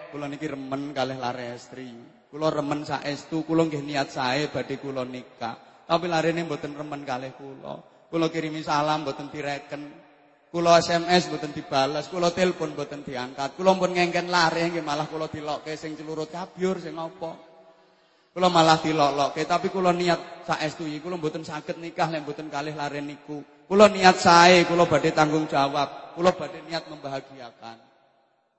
Kula niki remen kalih larestri. Kula remen saestu, kula nggih niat sae badhe kula nikah. Tapi larene mboten remen kalih kula. Kula kirimi salam mboten direken. Kula SMS mboten dibales, kula telepon mboten diangkat. Kula pun ngengken lare nggih malah kula dilokke sing celurut kabyur sing apa. Kula malah dilok-lokke tapi kula niat saestu kula mboten saged nikah lek mboten kalih lare niku. Kula niat sae, kula badhe tanggung jawab, kula badhe niat membahagiakan.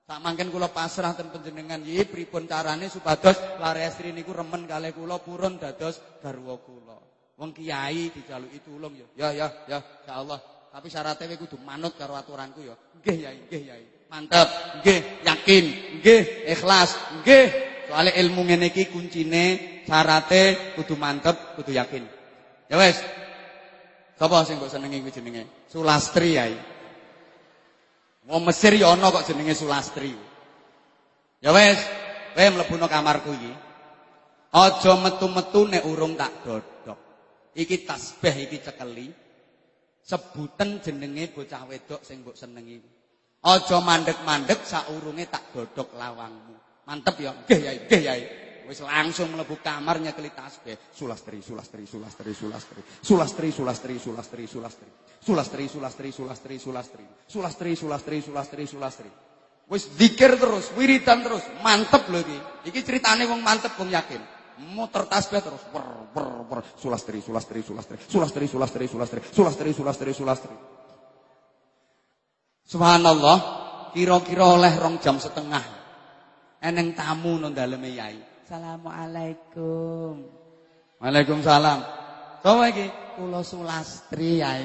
Tak mangken kula pasrah ten panjenengan iki pripun carane supados lare estri niku remen kalih kula purun dados garwa kula. Wong kiai dijaluki tulung ya. Ya ya ya insyaallah. Tapi syaratnya kowe kudu manut karo aturanku ya. Nggih Yai, nggih Yai. Mantap, nggih, yakin, nggih, ikhlas, nggih. Soale ilmu ngene iki kuncine syaratnya kudu mantep, kudu yakin. Ya wes. Sapa sing kok senengi kuwi jenenge? Sulastri Yai. Wong Mesir ya ana kok jenenge Sulastri. Ya wis, kowe mlebu kamarku iki. Aja metu-metu nek urung tak dodok. Iki tasbih iki cekeli. Sebutan jenenge bocah wedok sing mbok senengi. Aja mandek-mandek saurunge tak dodok lawangmu. Mantep ya? Nggih, Yai, nggih, Yai. Wis langsung mlebu kamar nyekeli tasbih. Sulastri, sulastri, sulastri, sulastri. Sulastri, sulastri, sulastri, sulastri. Sulastri, sulastri, sulastri, sulastri. Sulastri, sulastri, sulastri, sulastri. Wis zikir terus, wiridan terus. Mantep lho iki. Iki critane wong mantep wong yakin. Muter tasbih terus. Wer wer wer. Sulastri, sulastri, sulastri. Sulastri, sulastri, sulastri. Sulastri, sulastri, sulastri. Subhanallah, kira-kira oleh rong jam setengah. Eneng tamu nang daleme yai. Assalamualaikum. Waalaikumsalam. Sapa iki? Kula Sulastri Yai.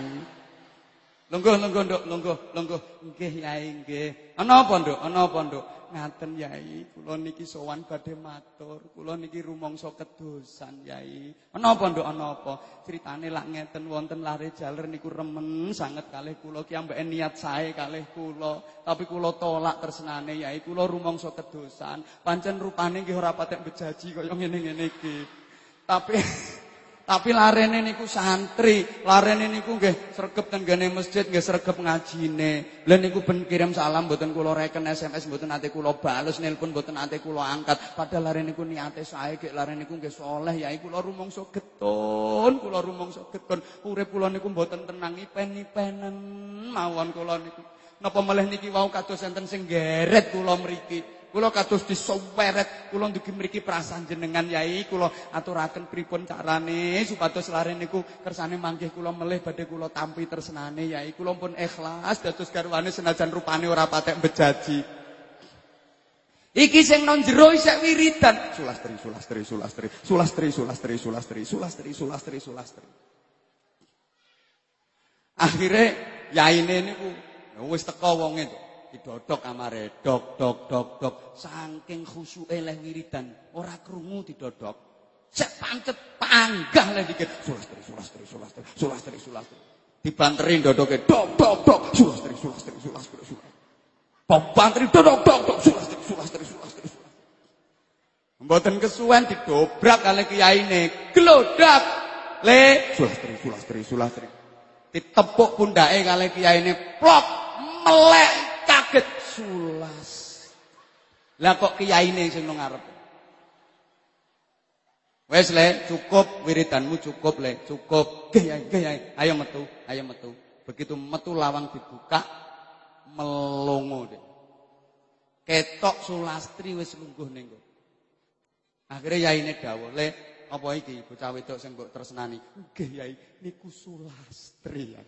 Lungguh lungguh Nduk, lungguh lungguh. Nggih Yai, nggih. Ana apa Nduk? Ana apa Nduk? Ngaten Yai, kula niki sowan badhe matur. Kula niki rumangsa kedosan Yai. Ana apa Nduk? Ana apa? Critane lak ngeten wonten lare jaler niku remen sanget kalih kula ki ambeke niat sae kalih kula. Tapi kula tolak tresnane Yai. Kula rumangsa kedosan. Pancen rupane nggih ora patek bejaji kaya ngene-ngene iki. Tapi Tapi larene niku santri, larene niku nggih sregep teng gene masjid, nggih sregep ngajine. Lha niku ben kirim salam mboten kula reken SMS mboten ate kula bales, nelpon mboten ate kula angkat. Padahal larene niku niate sae, gek larene niku nggih saleh, yai kula rumangsa getun, kula rumangsa getun. Urip kula niku mboten tenang ipen-ipenen mawon kula niku. Napa melih niki wau kados enten sing geret kula mriki. Kula kados disoweret, kula ndugi mriki perasaan jenengan Yai, kula aturaken pripun carane supados lare niku kersane manggih kula melih badhe kula tampi tresnane Yai. Kula pun ikhlas dados garwane senajan rupane ora patek bejaji. Iki sing nang jero isek wiridan. Sulastri, sulastri, sulastri, sulastri, sulastri, sulastri, sulastri, sulastri, sulastri. Akhire yaine niku wis teka wonge to didodok kamare dok dok dok dok. Saking khusuke leh wiridan ora krungu didodok. Sek pancet panggah leh dikit. Sulastri sulastri sulastri sulastri sulastri. Dibanteri dodoke dok dok dok. Sulastri sulastri sulastri sulastri. Pembantri dok dok dok. Sulastri sulastri sulastri Mboten kesuwen didobrak kalih kiyaine. Glodak le sulastri sulastri sulastri. Ditepuk pundake kalih kiyaine plok melek kaget sulas. Lah kok kiyaine sing nang ngarep. Wes le, cukup wiridanmu cukup le, cukup. Nggih, nggih, ayo metu, ayo metu. Begitu metu lawang dibuka, melongo deh. Ketok Sulastri wis lungguh ning Akhirnya yaine dawuh, "Le, apa iki bocah wedok sing mbok tresnani?" Nggih, Yai, niku Sulastri.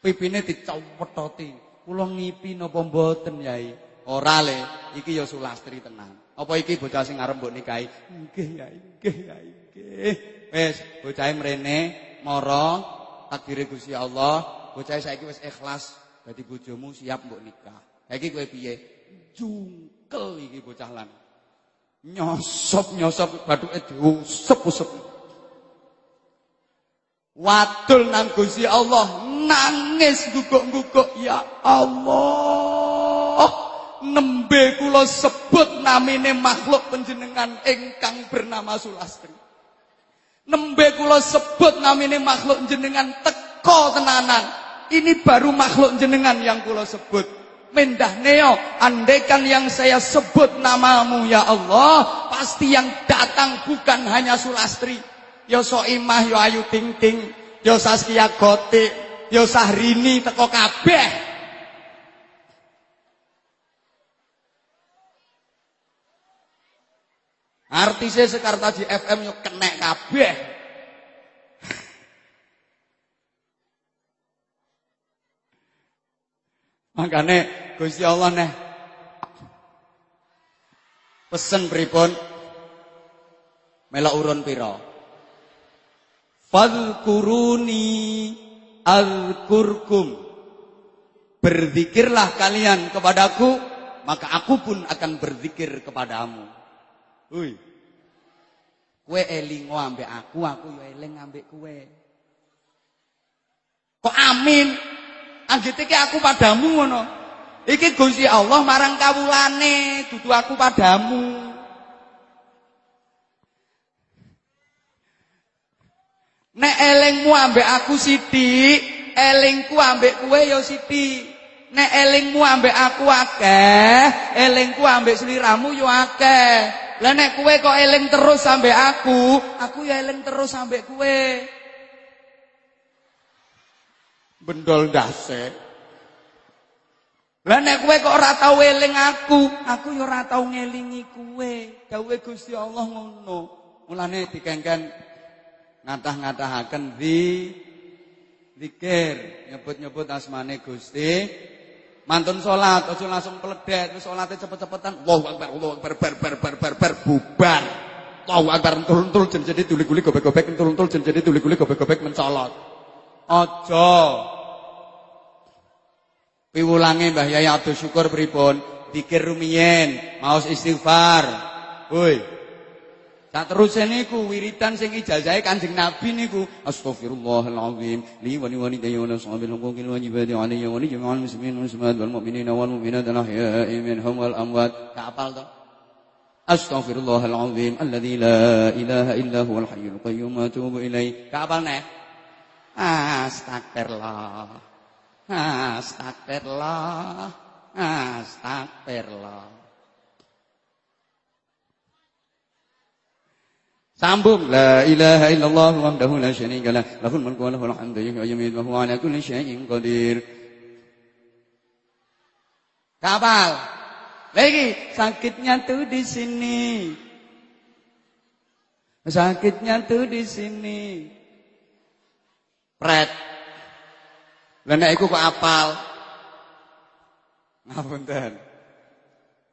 Pipine dicopetoti. Kula ngipi napa mboten, Yai? Ora le, iki ya Sulastri tenan. Apa iki bocah sing arep mbok nikahi? Nggih, Yai, nggih, Yai, nggih. Wis, bocahe mrene, mara takdire Gusti Allah, bocahe saiki wis ikhlas dadi bojomu siap mbok nikah. Saiki kowe piye? Jungkel iki bocah lan. Nyosop-nyosop bathuke diusep-usep. Wadul nang Gusti Allah nangis guguk-guguk ya Allah nembe kula sebut namine makhluk penjenengan ingkang bernama Sulastri. Nembe kula sebut namine makhluk jenengan teko tenanan. Ini baru makhluk jenengan yang kula sebut. Mendah neo andaikan yang saya sebut namamu ya Allah pasti yang datang bukan hanya Sulastri. Ya Soimah ya Ayu Ting Ting ya Saskia Gotik ya Sahrini teko kabeh. Artise Sekartaji FM yo kenek kabeh. Makane Gusti Allah neh Pesen pripun? Melok urun pira? Fadhkuruni alkurkum. Berzikirlah kalian kepadaku, maka aku pun akan berzikir kepadamu. Hui. Kue eling ambek aku, aku yo eling ambek kue. Kok amin? Anggite aku padamu ngono. Iki Gusti Allah marang kawulane, dudu aku padamu. Nek elingmu ambek aku sithik, elingku ambek kue yo sithik. Nek elingmu ambek aku akeh, elingku ambek sliramu yo akeh. Lah nek kue kok eling terus sampai aku, aku ya eling terus sampai kue. Bendol dase. Lah nek kue kok ora tau eling aku, aku ya ora tau ngelingi kue. Dawuhe Gusti Allah ngono. Mulane dikengken ngatah-ngatahaken di zikir, nyebut-nyebut asmane Gusti Mantun sholat, ojo langsung peledet, wis salate cepet-cepetan. Allahu Akbar, Allahu Akbar, bar bar bar bar bar bubar. Allahu Akbar entul-entul jadi tuli-guli gobek-gobek entul-entul jen jadi tuli-guli gobek-gobek mencolot. Aja. Piwulange Mbah Yai Abdul Syukur pripun? Dikir rumiyin, maos istighfar. Woi. Tak terus niku wiridan sing ijazahe Kanjeng Nabi niku astagfirullahalazim li wa li walidayya wa sahabil huquqil wajibati alayya wa li jami'il muslimin wal muslimat wal mu'minina wal mu'minat al ahya'i minhum wal amwat. Tak apal to? Astaghfirullahalazim alladzi la ilaha illa huwal hayyul qayyum wa atubu ilaih. Tak apal neh? Astagfirullah. Astagfirullah. Astagfirullah. Sambung la ilaha illallah wahdahu la syarika lah lahul mulku wa lahul hamdu yuhyi wa yumiitu wa ala kulli syai'in qadir. Kapal. Lagi sakitnya tuh di sini. Sakitnya tuh di sini. Pret. Lah nek iku kok apal. Ngapunten.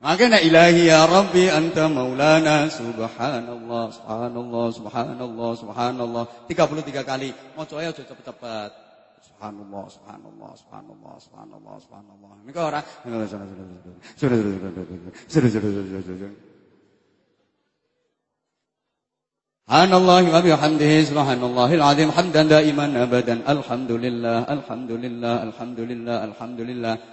Maka nak ilahi ya Rabbi anta maulana subhanallah subhanallah subhanallah subhanallah 33 kali. Moco ayo aja cepet-cepet. Subhanallah subhanallah subhanallah subhanallah subhanallah. Nek ora Subhanallah wa bihamdihi subhanallahil azim hamdan daiman abadan alhamdulillah alhamdulillah alhamdulillah alhamdulillah, alhamdulillah.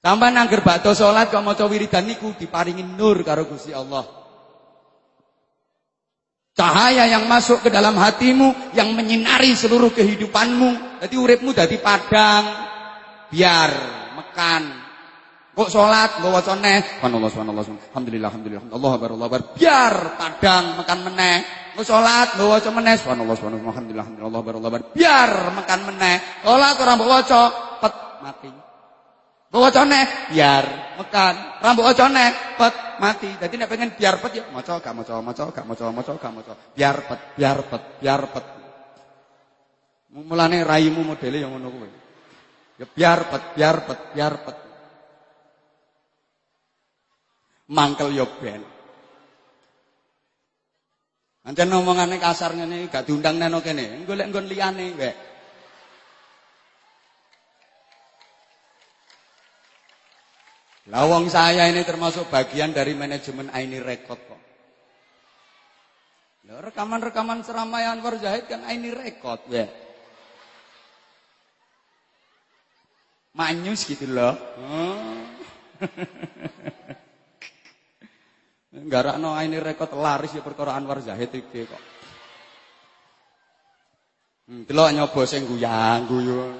Sampai nangger bakto salat kok maca wiridan niku diparingi nur karo Gusti Allah. Cahaya yang masuk ke dalam hatimu yang menyinari seluruh kehidupanmu. Jadi uripmu dadi padang biar mekan. Kok salat nggo waca neh subhanallah subhanallah alhamdulillah alhamdulillah Allah akbar Allah akbar biar padang mekan meneh. Kok salat nggo waca meneh subhanallah subhanallah alhamdulillah alhamdulillah Allah akbar Allah akbar biar mekan meneh. Salat ora mbok waca pet mati. Bawa wacane biar mekan, rambut wacane pet mati. Jadi nek pengen biar pet ya maca gak maca, maca gak maca, maca gak maca. Biar pet, biar pet, biar pet. Mulane raimu modele yang ngono kuwi. Ya biar pet, biar pet, biar pet. Mangkel yo ben. Ancen omongane kasar ngene gak diundang neno kene. Golek nggon liyane wek. Lawang saya ini termasuk bagian dari manajemen Aini Record kok. rekaman-rekaman seramai Anwar Zahid kan Aini Record ya. Manyus gitu loh. Oh. no Aini Record laris ya perkara Anwar Zahid iki kok. Hmm, delok nyoba sing guyang guyu.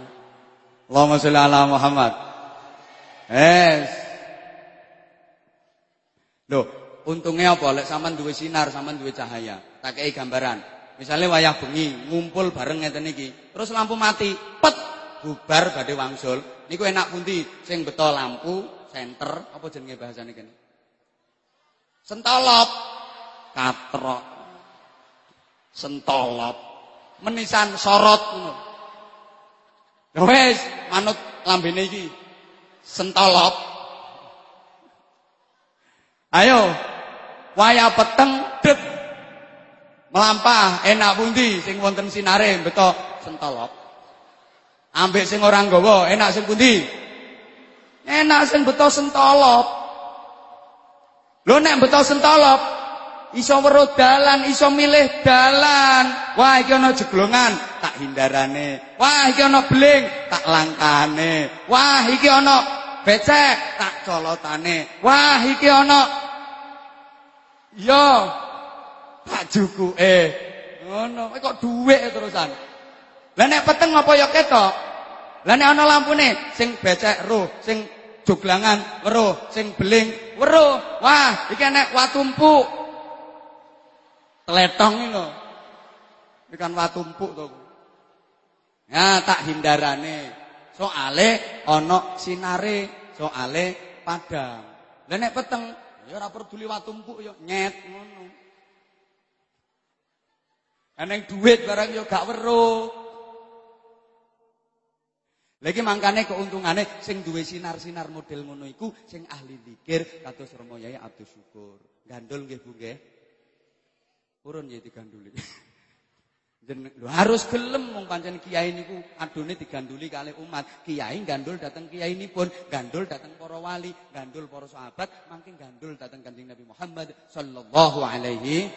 Allahumma sholli ala Muhammad. Es. Loh, untungnya apa? Lek sampean duwe sinar, sampean duwe cahaya. Tak kei gambaran. Misalnya wayah bengi, ngumpul bareng ngeten iki. Terus lampu mati, pet bubar badhe wangsul. Niku enak pundi? Sing beto lampu, senter, apa jenenge bahasane kene? Sentolop. Katrok. Sentolop. Menisan sorot ngono. Wes, manut lambene iki. Sentolop. Ayo. Waya peteng dep. Melampah enak pundi sing wonten sinare beto sentolop. Ambek sing ora nggawa enak sing pundi? Enak sing beto sentolop. Lho nek beto sentolop iso weruh dalan, iso milih dalan. Wah, iki ana jeglongan, tak hindarane. Wah, iki ana bling, tak langkane. Wah, iki ana becek, tak colotane. Wah, iki ana Yo, tak jukuke. Ngono, kok dhuwit terusan. Lah nek peteng apa ya ketok? Lah nek ana lampune sing becek roh, sing joglangan weruh, sing beling weruh. Wah, iki nek watu empuk. Tletong iki lho. Iki kan watu empuk to. Ya, tak hindarane. Soale ana sinare, soale padang. Lah nek peteng ya ora peduli watu empuk ya nyet ngono. Eneng duit barang ya gak weruh. Lagi mangkane keuntungane sing duwe sinar-sinar model ngono iku sing ahli zikir kados Romo Yai Abdul Syukur. Gandul nggih Bu nggih. Purun ya diganduli. Lho harus gelem wong pancen kiai niku adone diganduli kali umat. Kiai gandul dateng kiai nipun, gandul dateng para wali, gandul para sahabat, mangke gandul dateng Kanjeng Nabi Muhammad sallallahu alaihi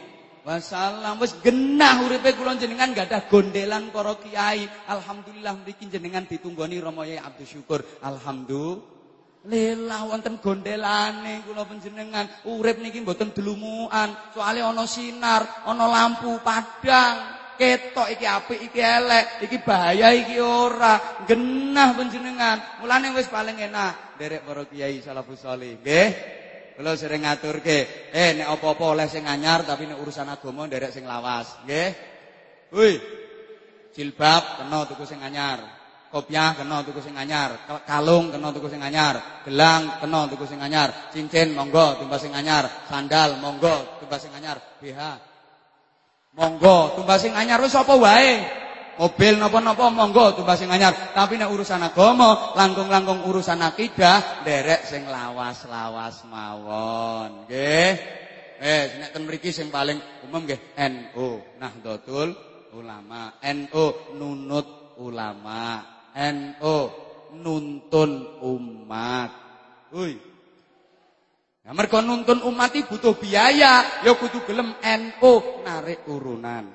wasallam wis genah uripe kula jenengan gadah gondelan para kiai. Alhamdulillah mriki jenengan ditunggoni Rama Yai Abdul Syukur. Alhamdulillah wonten gondelane kula panjenengan. Urip niki mboten delumukan, soalnya ana sinar, ana lampu padang. Ketok iki apik iki elek, iki bahaya iki ora. Genah panjenengan. Mulane wis paling enak derek para kiai salafus salih. Nggih. Kula sering ngaturke, eh nek apa-apa oleh sing anyar tapi nek urusan agama nderek sing lawas, nggih. Hui. Jilbab kena tuku sing anyar. Kopiah kena tuku sing anyar, kalung kena tuku sing anyar, gelang kena tuku sing anyar, cincin monggo tumbas sing anyar, sandal monggo tumbas sing anyar, BH monggo tumbas sing anyar wis apa wae. Mobil napa-napa monggo tumbas sing anyar, tapi nek urusan agama, langkung-langkung urusan akidah, derek sing lawas-lawas mawon. Nggih. Eh, nek ten mriki sing paling umum nggih NU, Nahdlatul Ulama. NU nunut ulama. NU nuntun umat. Hui. Ya mergo nuntun umat butuh biaya, ya kudu gelem NU narik urunan.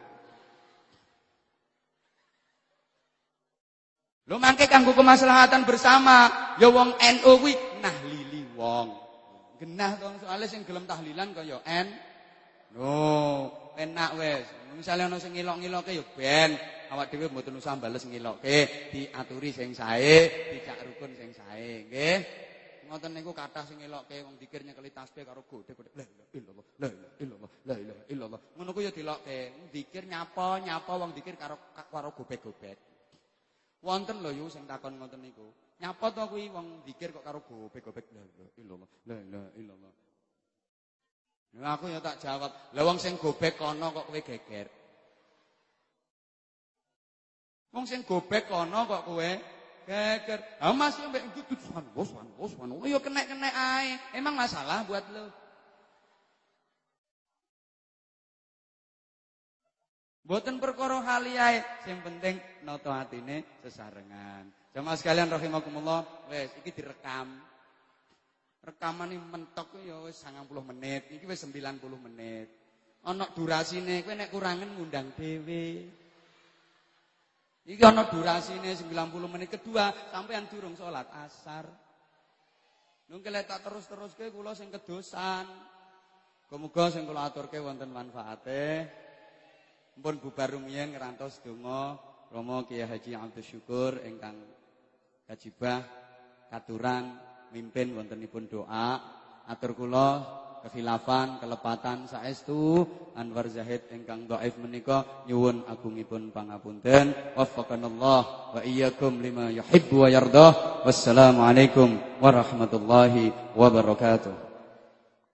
Lho mangke kanggo kemaslahatan bersama, ya wong NU kuwi nahlili wong. Genah to soalnya sing gelem tahlilan kaya N. No, enak wis. Misale ana sing ngilok-ngiloke ya ben awak dhewe mboten usah bales ngilokke, diaturi sing sae, dijak rukun sing sae, nggih. Ngoten niku kathah sing ngilokke wong dikir nyekeli tasbih karo godhe-godhe. La ilaha illallah, la ilaha illallah, la ilaha illallah. Ngono ku ya dilokke. Dikir nyapa, nyapa wong dikir karo karo gobek-gobek. Wonten lho yu sing takon ngoten niku. Nyapa to kuwi wong zikir kok karo gobek-gobek la ilaha illallah. La ilaha illallah. Nah, aku ya tak jawab, lah wong sing gobek kono kok kowe geger. Wong sing gobek kono kok kowe geger. Ah Mas yo mbek ndut suwan, suwan, suwan. Oh yo kenek-kenek ae. Emang masalah buat lo. Boten perkara haliae, sing penting nata atine sesarengan. Jamaah sekalian rahimakumullah, wis iki direkam. Rekaman iki mentok ya wis 90 menit, iki wis 90 menit. Ana durasine, kowe nek kurangen ngundang dhewe. Iki ana durasine 90 menit kedua sampean durung salat asar. Nungke lek tak terus-teruske kula sing kedosan. Muga-muga sing kula aturke wonten manfaate. Pun bubar rumiyin ngerantos donga Romo Kiai Haji Abdul Syukur ingkang kajibah katuran mimpin wontenipun doa atur kula kefilafan, kelepatan saestu Anwar Zahid ingkang dhaif menika nyuwun agungipun pangapunten. Waffaqanallah wa iyyakum lima yuhibbu wa yardah. Wassalamualaikum warahmatullahi wabarakatuh.